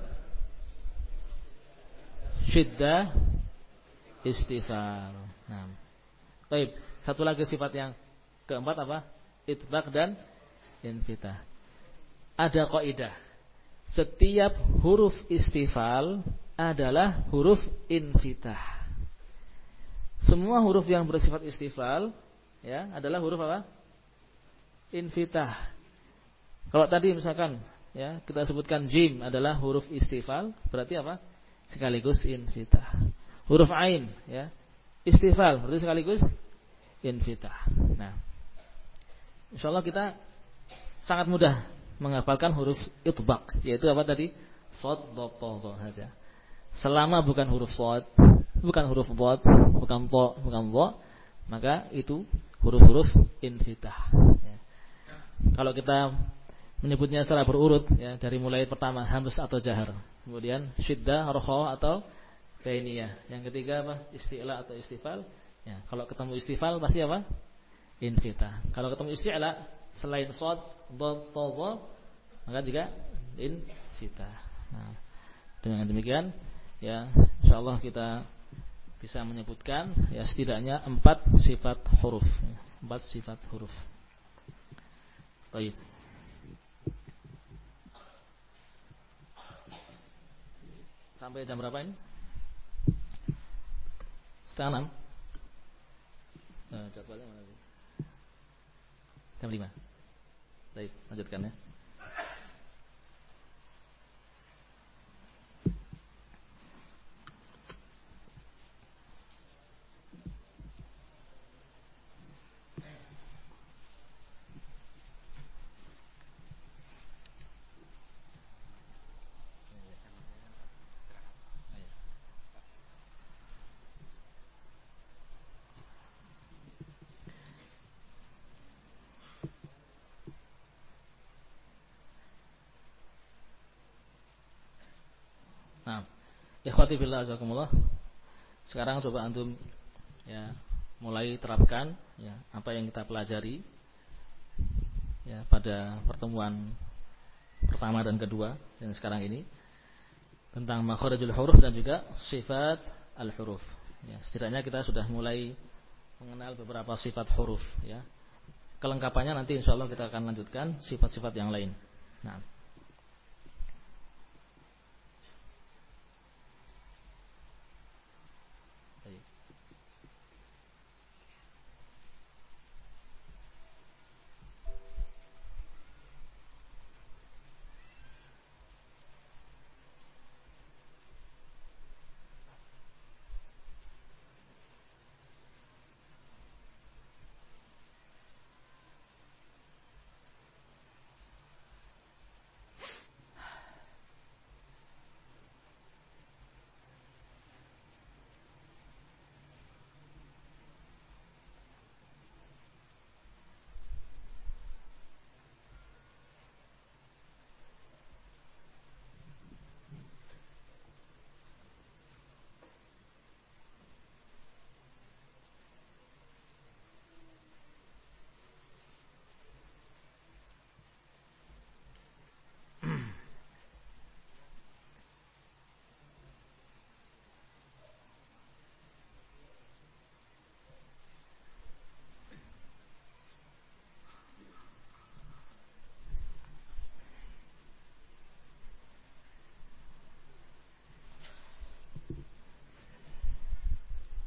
Syiddah Istifal Nah Baik, satu lagi sifat yang keempat apa? Itbaq dan infitah Ada kaidah. Setiap huruf istifal adalah huruf infitah semua huruf yang bersifat istifal ya adalah huruf apa? Infitah. Kalau tadi misalkan ya kita sebutkan jim adalah huruf istifal, berarti apa? Sekaligus infitah. Huruf ain ya istifal berarti sekaligus infitah. Nah, insyaallah kita sangat mudah menghafalkan huruf itbaq yaitu apa tadi? Sod, dot, saja. Selama bukan huruf sod, bukan huruf dhad, bukan to, bukan dha, maka itu huruf-huruf infitah. Ya. Kalau kita menyebutnya secara berurut ya dari mulai pertama hamzah atau jahar, kemudian syiddah, rokha atau bainiyah. Yang ketiga apa? Isti'la atau istifal. Ya, kalau ketemu istifal pasti apa? Infitah. Kalau ketemu isti'la selain shad, dhad, dha, maka juga infitah. Nah, dengan demikian ya insyaallah kita bisa menyebutkan ya setidaknya empat sifat huruf. Empat sifat huruf. Baik. Sampai jam berapa ini? Setengah enam. Nah, jadwalnya mana jam lima. Baik lanjutkan ya Ikhwati fillah azakumullah. Sekarang coba antum ya mulai terapkan ya apa yang kita pelajari ya pada pertemuan pertama dan kedua dan sekarang ini tentang makharijul huruf dan juga sifat al-huruf. Ya, setidaknya kita sudah mulai mengenal beberapa sifat huruf ya. Kelengkapannya nanti insya Allah kita akan lanjutkan sifat-sifat yang lain. Nah.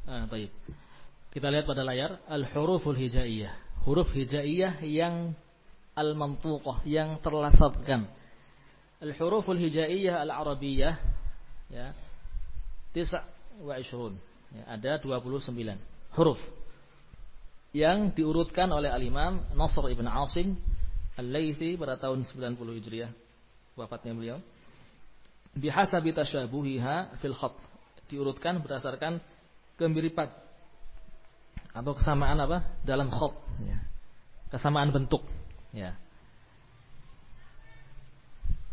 Ah, baik. Kita lihat pada layar al-huruful hijaiyah. Huruf hijaiyah yang al-mantuqah, yang terlafazkan. Al-huruful hijaiyah al-arabiyah ya. 29. Ya, ada 29 huruf yang diurutkan oleh al-Imam Nasr ibn Asim Al-Laythi pada tahun 90 Hijriah wafatnya beliau bihasabi tasyabuhiha fil khat diurutkan berdasarkan kemiripan. Atau kesamaan apa? Dalam khot. Ya. kesamaan bentuk. Ya.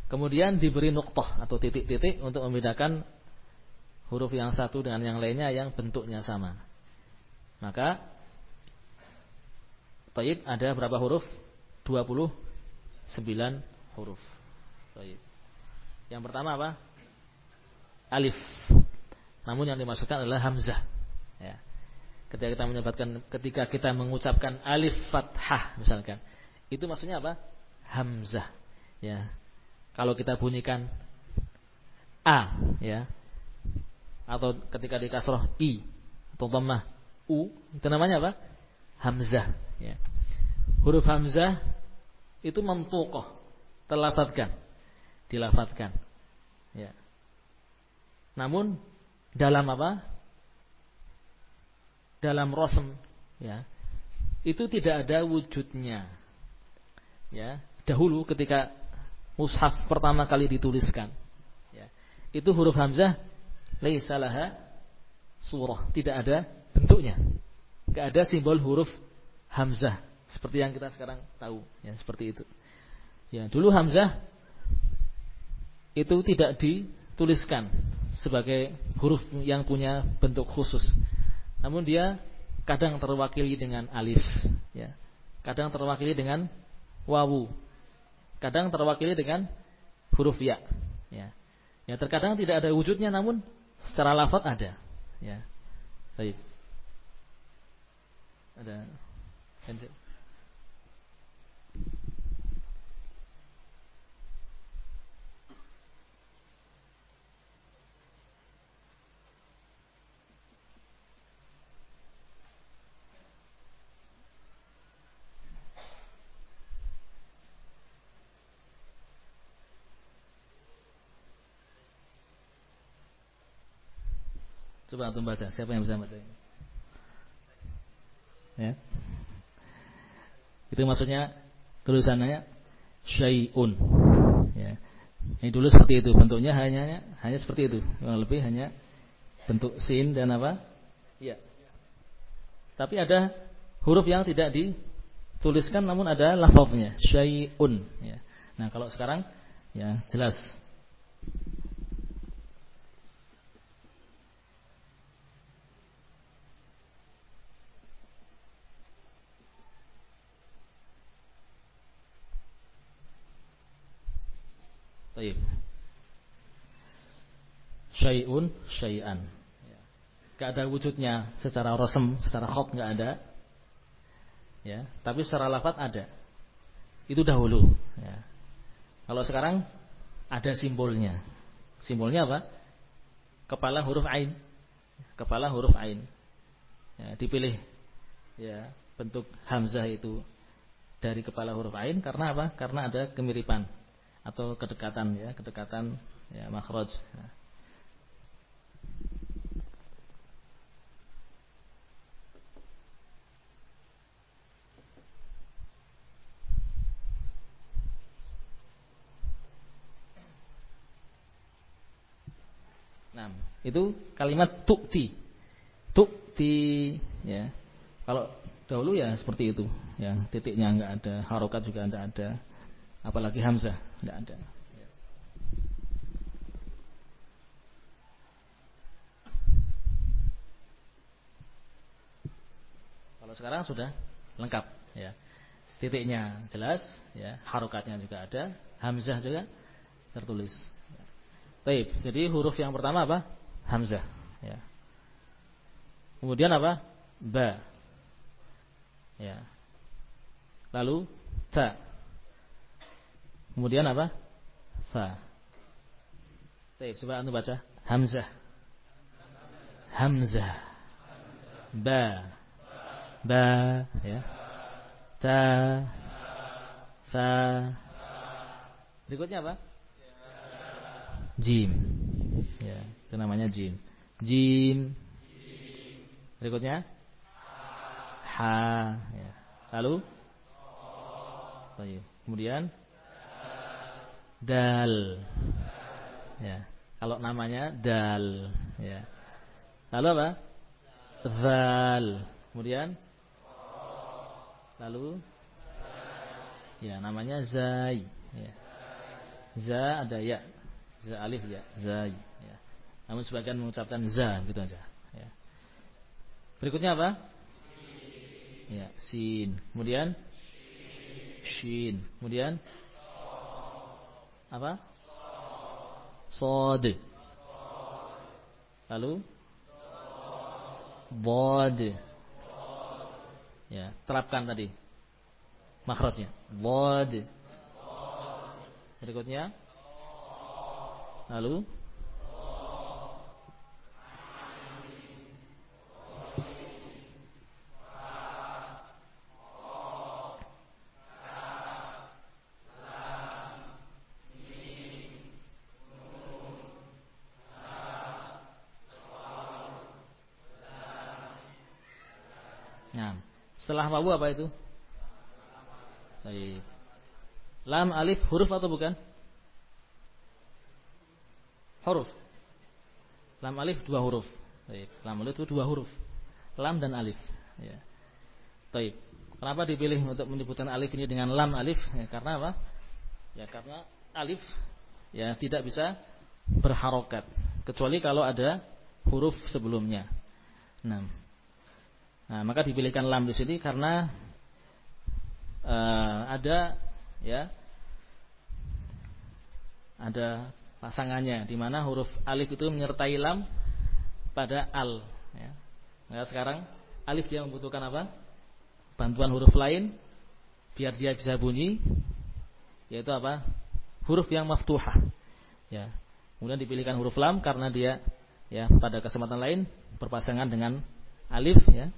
Kemudian diberi nuktah atau titik-titik untuk membedakan huruf yang satu dengan yang lainnya yang bentuknya sama. Maka Taib ada berapa huruf? 29 huruf. Taib. Yang pertama apa? Alif. Namun yang dimasukkan adalah hamzah. Ketika kita menyebutkan ketika kita mengucapkan alif fathah misalkan, itu maksudnya apa? Hamzah. Ya. Kalau kita bunyikan a, ya. Atau ketika di kasroh i atau dhammah u, itu namanya apa? Hamzah, ya. Huruf hamzah itu mentukoh, terlafadzkan, dilafadzkan. Ya. Namun dalam apa? Dalam rosem, ya. Itu tidak ada wujudnya. Ya, dahulu ketika mushaf pertama kali dituliskan, ya. Itu huruf hamzah laisa laha surah, tidak ada bentuknya. Tidak ada simbol huruf hamzah seperti yang kita sekarang tahu, ya seperti itu. Ya, dulu hamzah itu tidak dituliskan sebagai huruf yang punya bentuk khusus. Namun dia kadang terwakili dengan alif, ya. Kadang terwakili dengan wawu. Kadang terwakili dengan huruf ya, ya. Ya terkadang tidak ada wujudnya namun secara lafaz ada, ya. Baik. Ada Coba antum baca, siapa yang bisa baca? Ya. Itu maksudnya tulisannya syai'un. Ya. Ini dulu seperti itu, bentuknya hanya hanya seperti itu. Yang lebih hanya bentuk sin dan apa? Ya. Tapi ada huruf yang tidak dituliskan namun ada lafaznya, syai'un ya. Nah, kalau sekarang ya jelas Taib. Syai'un syai'an. Gak ada wujudnya secara rosem, secara khot gak ada. Ya, tapi secara lafat ada. Itu dahulu. Ya. Kalau sekarang ada simbolnya. Simbolnya apa? Kepala huruf ain. Kepala huruf ain. Ya, dipilih ya bentuk hamzah itu dari kepala huruf ain karena apa? Karena ada kemiripan atau kedekatan ya, kedekatan ya makhraj. Nah. Nah, itu kalimat tukti. Tukti ya. Kalau dahulu ya seperti itu, ya, titiknya enggak ada, harokat juga enggak ada apalagi hamzah tidak ada kalau sekarang sudah lengkap ya titiknya jelas ya harokatnya juga ada hamzah juga tertulis Baik, jadi huruf yang pertama apa? Hamzah. Ya. Kemudian apa? Ba. Ya. Lalu ta. Kemudian apa? Fa. Baik, coba anu baca. Hamzah. Hamzah. Ba. Ba, ya. Ta. Fa. Berikutnya apa? Jim. Itu namanya jim. Jim. Berikutnya? Ha. Ya. Lalu? Kemudian? dal. Ya. Kalau namanya dal, ya. Lalu apa? Zal. Kemudian lalu ya namanya zai, ya. Za ada ya. Za alif ya, zai, ya. Namun sebagian mengucapkan za gitu aja, ya. Berikutnya apa? Ya, sin. Kemudian shin. Kemudian apa? Sod. Lalu Bod. Ya, terapkan tadi. Makhrajnya. Bod. Berikutnya. Lalu Setelah wawu apa itu? Baik. Lam alif huruf atau bukan? Huruf. Lam alif dua huruf. Baik. Lam alif itu dua huruf. Lam dan alif. Ya. Baik. Kenapa dipilih untuk menyebutkan alif ini dengan lam alif? Ya, karena apa? Ya karena alif ya tidak bisa berharokat kecuali kalau ada huruf sebelumnya. Nah, Nah, maka dipilihkan lam di sini karena uh, ada ya ada pasangannya di mana huruf alif itu menyertai lam pada al ya. Maka sekarang alif dia membutuhkan apa? Bantuan huruf lain biar dia bisa bunyi yaitu apa? Huruf yang maftuhah. Ya. Kemudian dipilihkan huruf lam karena dia ya pada kesempatan lain berpasangan dengan alif ya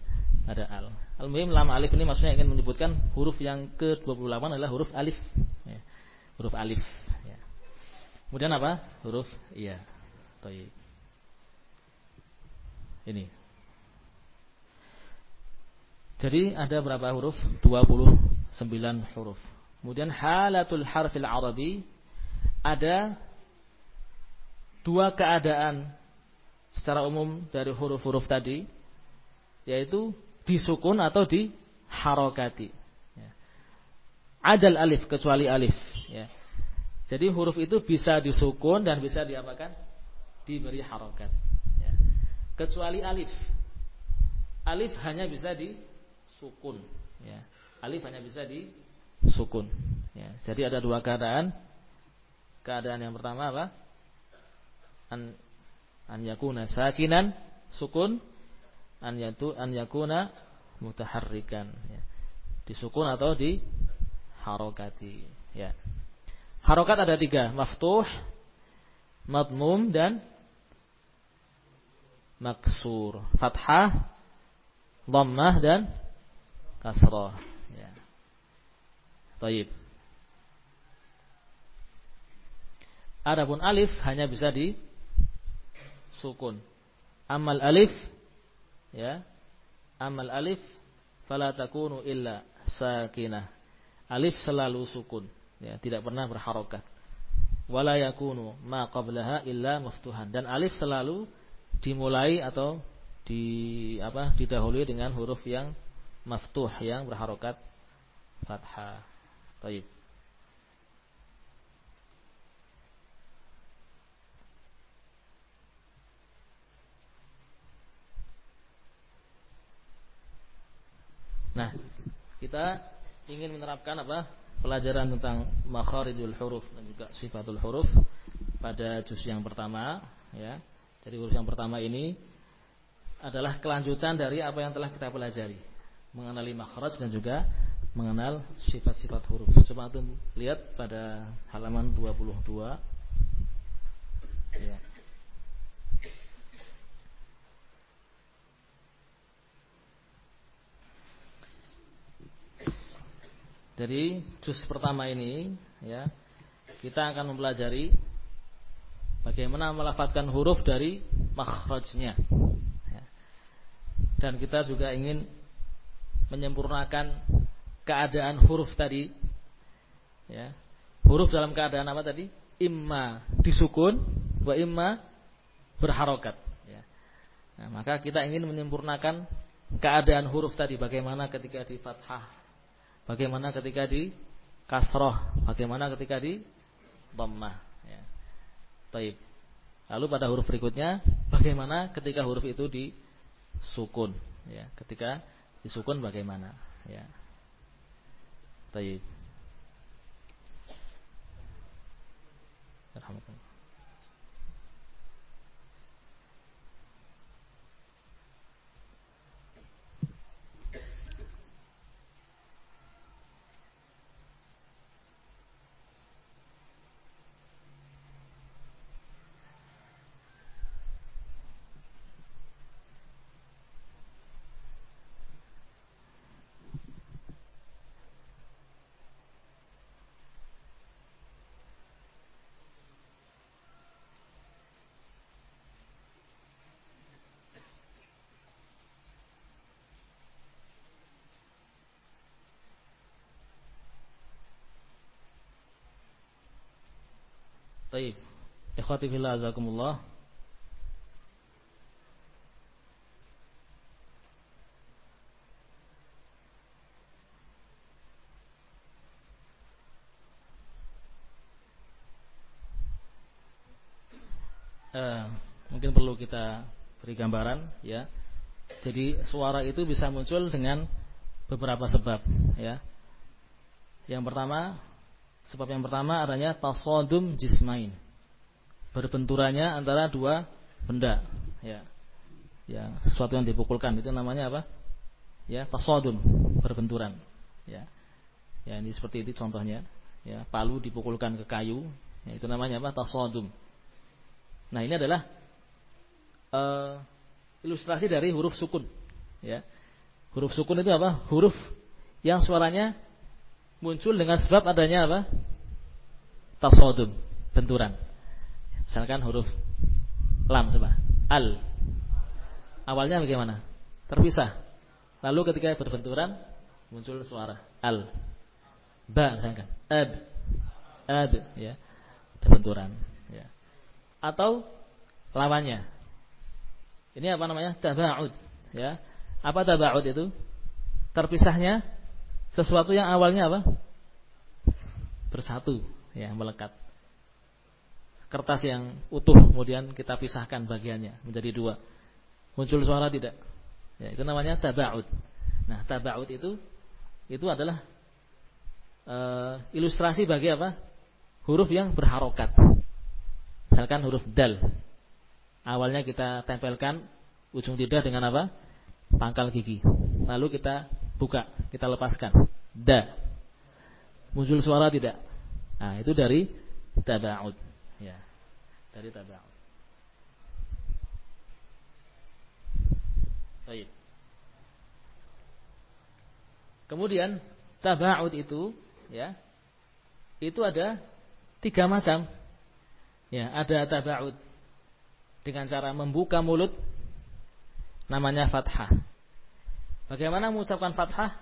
ada al. Al-muhim lam alif ini maksudnya ingin menyebutkan huruf yang ke-28 adalah huruf alif. Ya. Huruf alif. Ya. Kemudian apa? Huruf iya. Toy. Ini. Jadi ada berapa huruf? 29 huruf. Kemudian halatul harfil arabi ada dua keadaan secara umum dari huruf-huruf tadi yaitu disukun atau di harokati. Ya. Adal alif kecuali alif. Ya. Jadi huruf itu bisa disukun dan bisa diapakan? Diberi harokat. Ya. Kecuali alif. Alif hanya bisa disukun. Ya. Alif hanya bisa disukun. Ya. Jadi ada dua keadaan. Keadaan yang pertama apa? An, an yakuna sakinan sukun an yatu an yakuna mutaharrikan ya. disukun atau di harokati ya harokat ada tiga maftuh madmum dan maksur fathah dhammah dan kasrah ya Taib. Adapun alif hanya bisa di sukun. Amal alif ya. Amal alif fala takunu illa sakinah. Alif selalu sukun. Ya tidak pernah berharokat. Wala yakunu ma qablaha illa maftuhan. Dan alif selalu dimulai atau di apa didahului dengan huruf yang maftuh yang berharokat fathah. Baik. Nah, kita ingin menerapkan apa? Pelajaran tentang makharijul huruf dan juga sifatul huruf pada juz yang pertama, ya. Jadi huruf yang pertama ini adalah kelanjutan dari apa yang telah kita pelajari, mengenali makhraj dan juga mengenal sifat-sifat huruf. Coba antum lihat pada halaman 22. Ya. Dari juz pertama ini ya kita akan mempelajari bagaimana melafatkan huruf dari makhrajnya ya. dan kita juga ingin menyempurnakan keadaan huruf tadi ya huruf dalam keadaan apa tadi imma disukun wa imma berharokat ya. nah, maka kita ingin menyempurnakan keadaan huruf tadi bagaimana ketika di fathah Bagaimana ketika di kasroh? Bagaimana ketika di dhammah? Ya. Taib. Lalu pada huruf berikutnya, bagaimana ketika huruf itu di sukun? Ya, ketika disukun bagaimana? Ya. Taib. Baik. Ikhwati fillah azakumullah. Uh, mungkin perlu kita beri gambaran ya. Jadi suara itu bisa muncul dengan beberapa sebab ya. Yang pertama, sebab yang pertama adanya tasodum jismain. Berbenturannya antara dua benda, ya. Ya, sesuatu yang dipukulkan itu namanya apa? Ya, tasodum, berbenturan, ya. Ya, ini seperti itu contohnya, ya. Palu dipukulkan ke kayu, ya, itu namanya apa? Tasodum. Nah, ini adalah uh, ilustrasi dari huruf sukun, ya. Huruf sukun itu apa? Huruf yang suaranya muncul dengan sebab adanya apa? Tasodum, benturan. Misalkan huruf lam coba. Al. Awalnya bagaimana? Terpisah. Lalu ketika berbenturan muncul suara al. Ba misalkan. Ad. Ad ya. Ada benturan ya. Atau lawannya. Ini apa namanya? Tabaud ya. Apa tabaud itu? Terpisahnya sesuatu yang awalnya apa? Bersatu, ya, melekat. Kertas yang utuh kemudian kita pisahkan bagiannya menjadi dua. Muncul suara tidak? Ya, itu namanya tabaud. Nah, tabaud itu itu adalah uh, ilustrasi bagi apa? Huruf yang berharokat. Misalkan huruf dal. Awalnya kita tempelkan ujung lidah dengan apa? Pangkal gigi. Lalu kita buka, kita lepaskan. Da. Muncul suara tidak? Nah, itu dari tabaud. Ya. Dari tabaud. Baik. Kemudian tabaud itu ya. Itu ada tiga macam. Ya, ada tabaud dengan cara membuka mulut namanya fathah. Bagaimana mengucapkan fathah?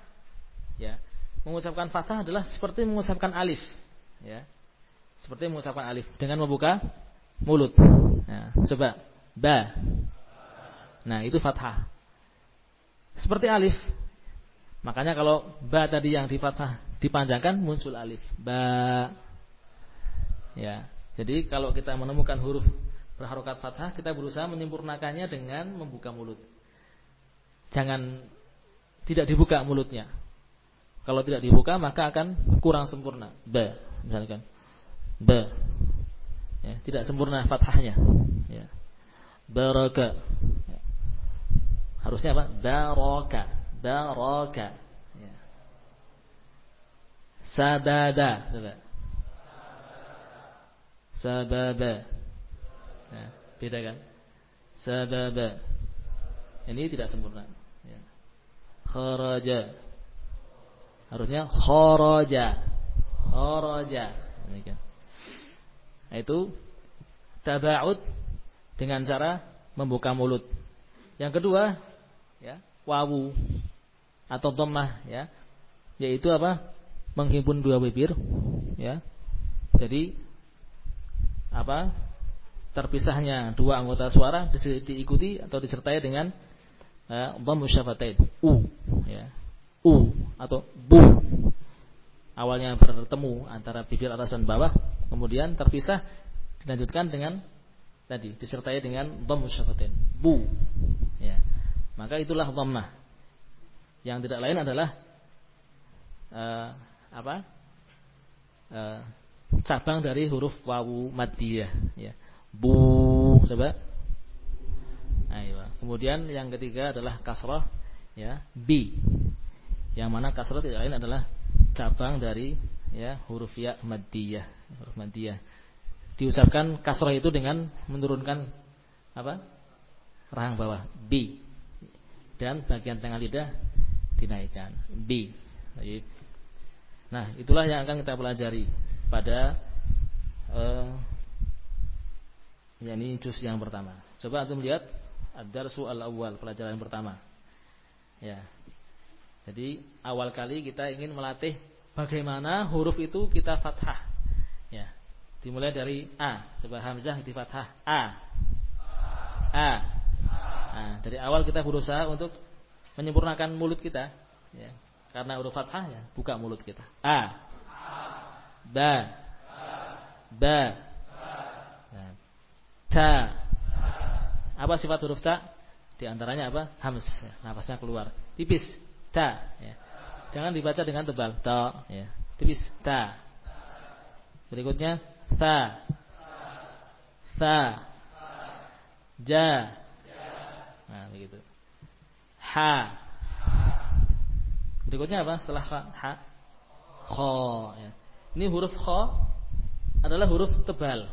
Ya. Mengucapkan fathah adalah seperti mengucapkan alif, ya. Seperti mengucapkan alif dengan membuka mulut. Nah, coba ba. Nah, itu fathah. Seperti alif. Makanya kalau ba tadi yang di fathah dipanjangkan muncul alif. Ba. Ya. Jadi kalau kita menemukan huruf berharokat fathah, kita berusaha menyempurnakannya dengan membuka mulut. Jangan tidak dibuka mulutnya. Kalau tidak dibuka maka akan kurang sempurna. Ba, misalkan. Ba. Ya, tidak sempurna fathahnya. Ya. Baraka. Ya. Harusnya apa? Baraka. Baraka. Ya. Sababa. Coba. Sababa. Ya, beda kan? Sababa. Ini tidak sempurna kharaja. Harusnya kharaja. Kharaja. Demikian. Itu tabaud dengan cara membuka mulut. Yang kedua, ya, wawu atau dhammah ya. Yaitu apa? Menghimpun dua bibir, ya. Jadi apa? Terpisahnya dua anggota suara diikuti atau disertai dengan ya, dhammu syafatain u ya u atau bu awalnya bertemu antara bibir atas dan bawah kemudian terpisah dilanjutkan dengan tadi disertai dengan dhammu syafatain bu. Ya. Maka itulah dhammah. Yang tidak lain adalah uh, apa? Uh, cabang dari huruf wawu maddiyah. Ya. Bu coba. Ayo. Kemudian yang ketiga adalah kasrah. Ya, B. Yang mana kasrah tidak lain adalah cabang dari ya huruf ya maddiyah, huruf maddiyah. Diucapkan kasrah itu dengan menurunkan apa? rahang bawah B. Dan bagian tengah lidah dinaikkan B. Nah, itulah yang akan kita pelajari pada uh, ya ini juz yang pertama. Coba antum lihat Ad-darsu al-awwal, pelajaran pertama. Ya. Jadi awal kali kita ingin melatih bagaimana huruf itu kita fathah. Dimulai dari A. Coba hamzah di fathah A. A. Nah, dari awal kita berusaha untuk menyempurnakan mulut kita, ya. Karena huruf fathah ya, buka mulut kita. A. Ba. Ba. Ya. Ta. Apa sifat huruf ta? Di antaranya apa? Hams, ya. nafasnya keluar. Tipis. Ta, ya. Jangan dibaca dengan tebal. Ta, ya. Tipis. Ta. Berikutnya Tha Tha Ja. Nah begitu. Ha. Berikutnya apa? Setelah ha? ha? Kho ya. Ini huruf kho adalah huruf tebal.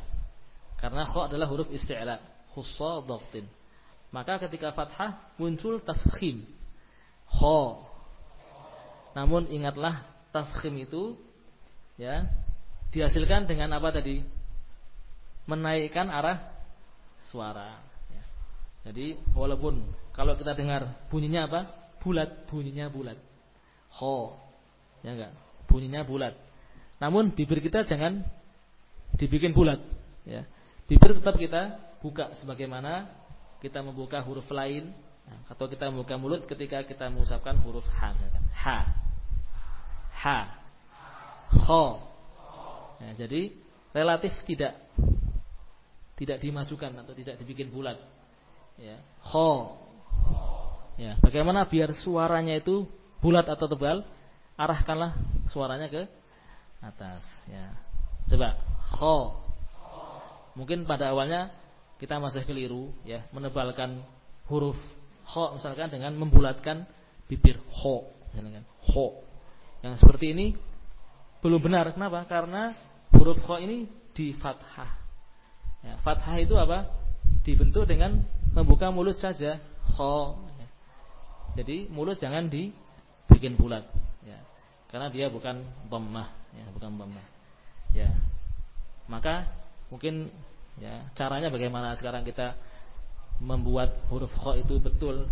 Karena kho adalah huruf isti'la. Khussa dhaqtin Maka ketika fathah muncul tafkhim. Kho Namun ingatlah tafkhim itu ya dihasilkan dengan apa tadi? Menaikkan arah suara. Ya. Jadi walaupun kalau kita dengar bunyinya apa? Bulat, bunyinya bulat. Ho, ya enggak? Bunyinya bulat. Namun bibir kita jangan dibikin bulat. Ya. Bibir tetap kita buka sebagaimana kita membuka huruf lain nah, atau kita membuka mulut ketika kita mengucapkan huruf ha. Ha. Ha. Ho. Ya, jadi relatif tidak tidak dimajukan atau tidak dibikin bulat. Ya. Kho. Ya, bagaimana biar suaranya itu bulat atau tebal? Arahkanlah suaranya ke atas, ya. Coba kho. Mungkin pada awalnya kita masih keliru ya, menebalkan huruf kho misalkan dengan membulatkan bibir kho, misalkan kho. Yang seperti ini belum benar. Kenapa? Karena huruf kho ini di fathah. Ya, fathah itu apa? Dibentuk dengan membuka mulut saja. Kho. Ya. Jadi mulut jangan dibikin bulat. Ya. Karena dia bukan dhammah, ya, bukan dhammah. Ya. Maka mungkin ya caranya bagaimana sekarang kita membuat huruf kho itu betul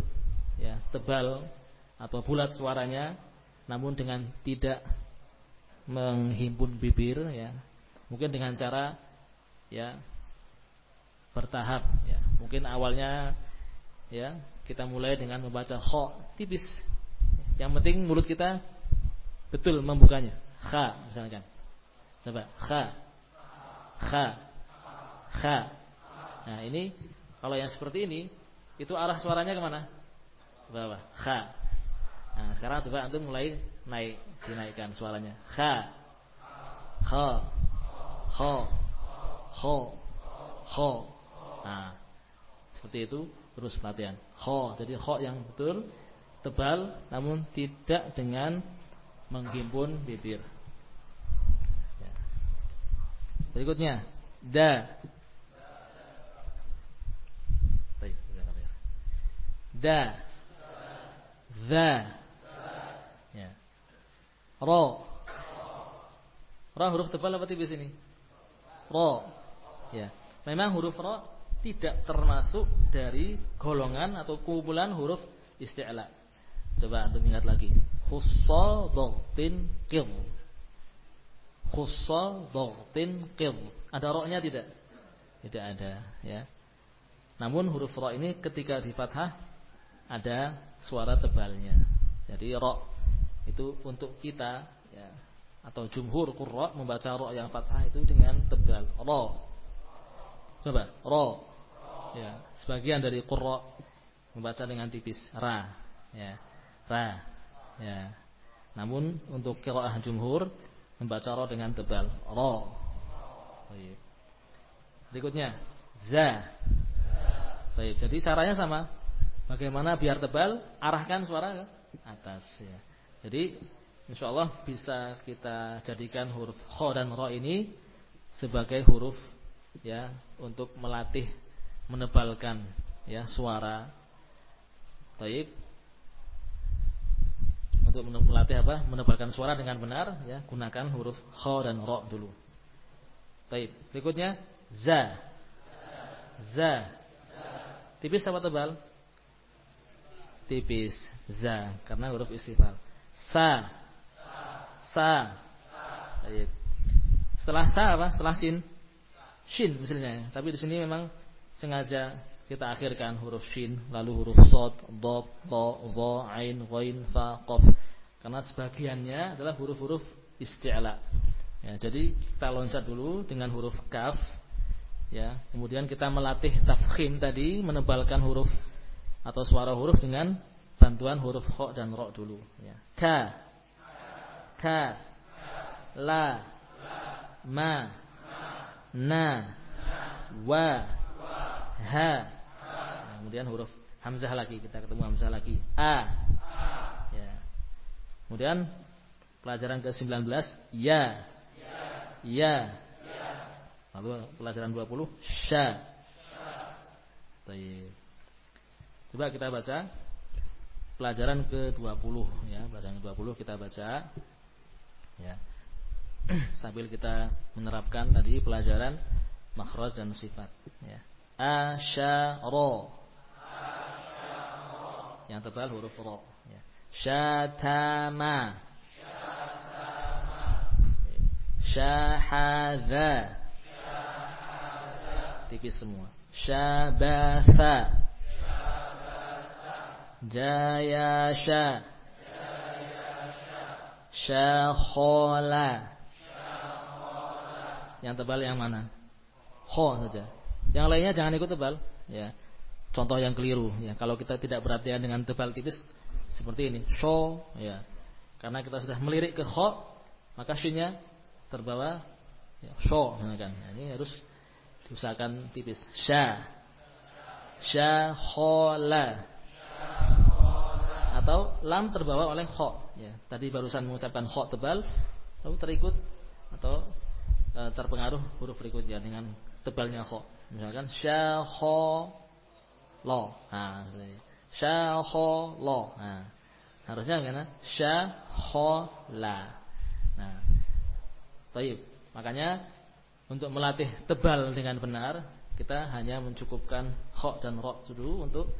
ya tebal atau bulat suaranya namun dengan tidak menghimpun bibir ya Mungkin dengan cara ya bertahap ya. Mungkin awalnya ya kita mulai dengan membaca kha tipis. Yang penting mulut kita betul membukanya. Kha misalkan. Coba kha. Kha. Kha. Nah, ini kalau yang seperti ini itu arah suaranya ke mana? Ke bawah. Kha. Nah, sekarang coba antum mulai naik, dinaikkan suaranya. Kha. Kha ho ho ho nah seperti itu terus pelatihan ho jadi ho yang betul tebal namun tidak dengan menghimpun bibir. Ya. berikutnya. Da. Da. Za. Ya. Ro. Ro huruf tebal apa tipis ini ro. Ya. Memang huruf ro tidak termasuk dari golongan atau kumpulan huruf isti'la. Coba antum ingat lagi. Khussa dhaghtin qid. Khussa dhaghtin qid. Ada ro-nya tidak? Tidak ada, ya. Namun huruf ro ini ketika di fathah ada suara tebalnya. Jadi ro itu untuk kita ya, atau jumhur qurra membaca ra yang fathah itu dengan tebal ra. Coba ra. Ya, sebagian dari qurra membaca dengan tipis ra. Ya. Ra. Ya. Namun untuk qiraah jumhur membaca ra dengan tebal ra. Baik. Berikutnya za. Baik, jadi caranya sama. Bagaimana biar tebal? Arahkan suara ke atas ya. Jadi Insya Allah bisa kita jadikan huruf kho dan ro ini sebagai huruf ya untuk melatih menebalkan ya suara. Baik. Untuk melatih apa? Menebalkan suara dengan benar ya, gunakan huruf kho dan ro dulu. Baik, berikutnya za. Za. Tipis apa tebal? Tipis. Za karena huruf istifal. Sa sa. Baik. Setelah sa apa? Setelah sin. shin misalnya. Tapi di sini memang sengaja kita akhirkan huruf shin, lalu huruf sod, dot, to, zo, ain, ghain, fa, qaf. Karena sebagiannya adalah huruf-huruf isti'la. Ya, jadi kita loncat dulu dengan huruf kaf. Ya, kemudian kita melatih tafkhim tadi menebalkan huruf atau suara huruf dengan bantuan huruf kha dan ro dulu ya. Ka. Ka. La. Ma. Na. Wa. Ha kemudian huruf hamzah lagi kita ketemu hamzah lagi a ya kemudian pelajaran ke-19 ya ya lalu pelajaran 20 sya Baik. Coba kita baca pelajaran ke-20 ya, pelajaran ke-20 kita baca ya. Sambil kita menerapkan tadi pelajaran makhraj dan sifat ya. Asyara yang tebal huruf ro ya. syatama. Syahadha. Tipis semua. Syabatha jayasha syakhola. Yang tebal yang mana? Ho saja. Yang lainnya jangan ikut tebal. Ya. Contoh yang keliru. Ya kalau kita tidak perhatian dengan tebal tipis seperti ini. Sho ya. Karena kita sudah melirik ke kho maka shinnya terbawa ya, sho kan ini harus diusahakan tipis. Sha sha khola atau lam terbawa oleh kho ya tadi barusan mengucapkan kho tebal lalu terikut atau e, terpengaruh huruf berikutnya dengan tebalnya kho misalkan sha kho lo. Nah, lo. Nah, harusnya gimana? Sya kho la. Nah. Baik. Makanya untuk melatih tebal dengan benar, kita hanya mencukupkan kho dan ro dulu untuk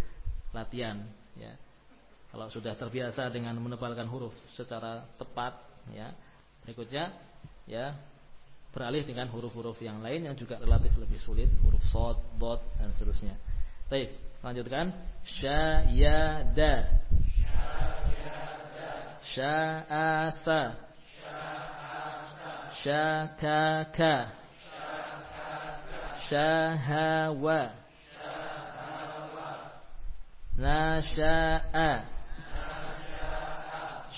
latihan, ya. Kalau sudah terbiasa dengan menebalkan huruf secara tepat, ya. Berikutnya, ya, beralih dengan huruf-huruf yang lain yang juga relatif lebih sulit, huruf sod, dot dan seterusnya. Baik. Lanjutkan. Syayada. Sya'asa. Syakaka. Syahawa. Nasya'a.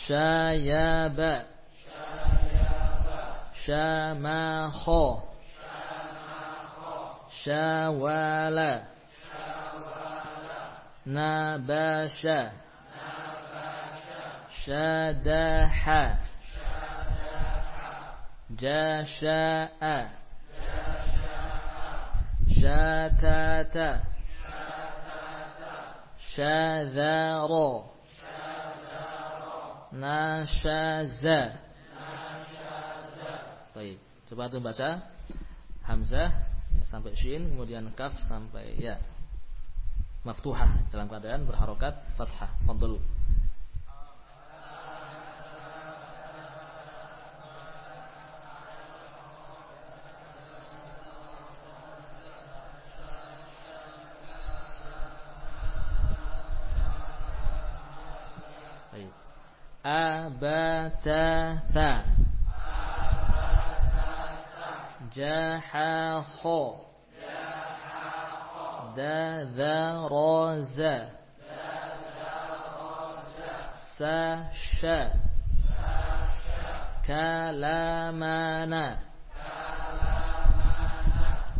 شايب شماخ. شوال. نبش. شدح. جشاء شتت. شذر شذر. Nasyaza. Nasyaza. Baik. Coba tuh baca Hamzah ya, sampai Shin, kemudian Kaf sampai ya maftuhah dalam keadaan berharokat fathah. Fadlu. حدث جحخ دذرز سش كلامنا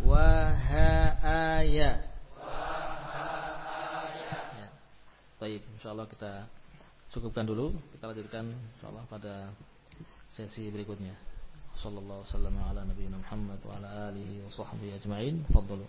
وهايا طيب إن شاء الله kita cukupkan dulu. Kita lanjutkan insyaallah pada sesi berikutnya. Sallallahu alaihi wasallam ala nabiyina Muhammad wa ala alihi wa sahbihi ajma'in. Fadlu.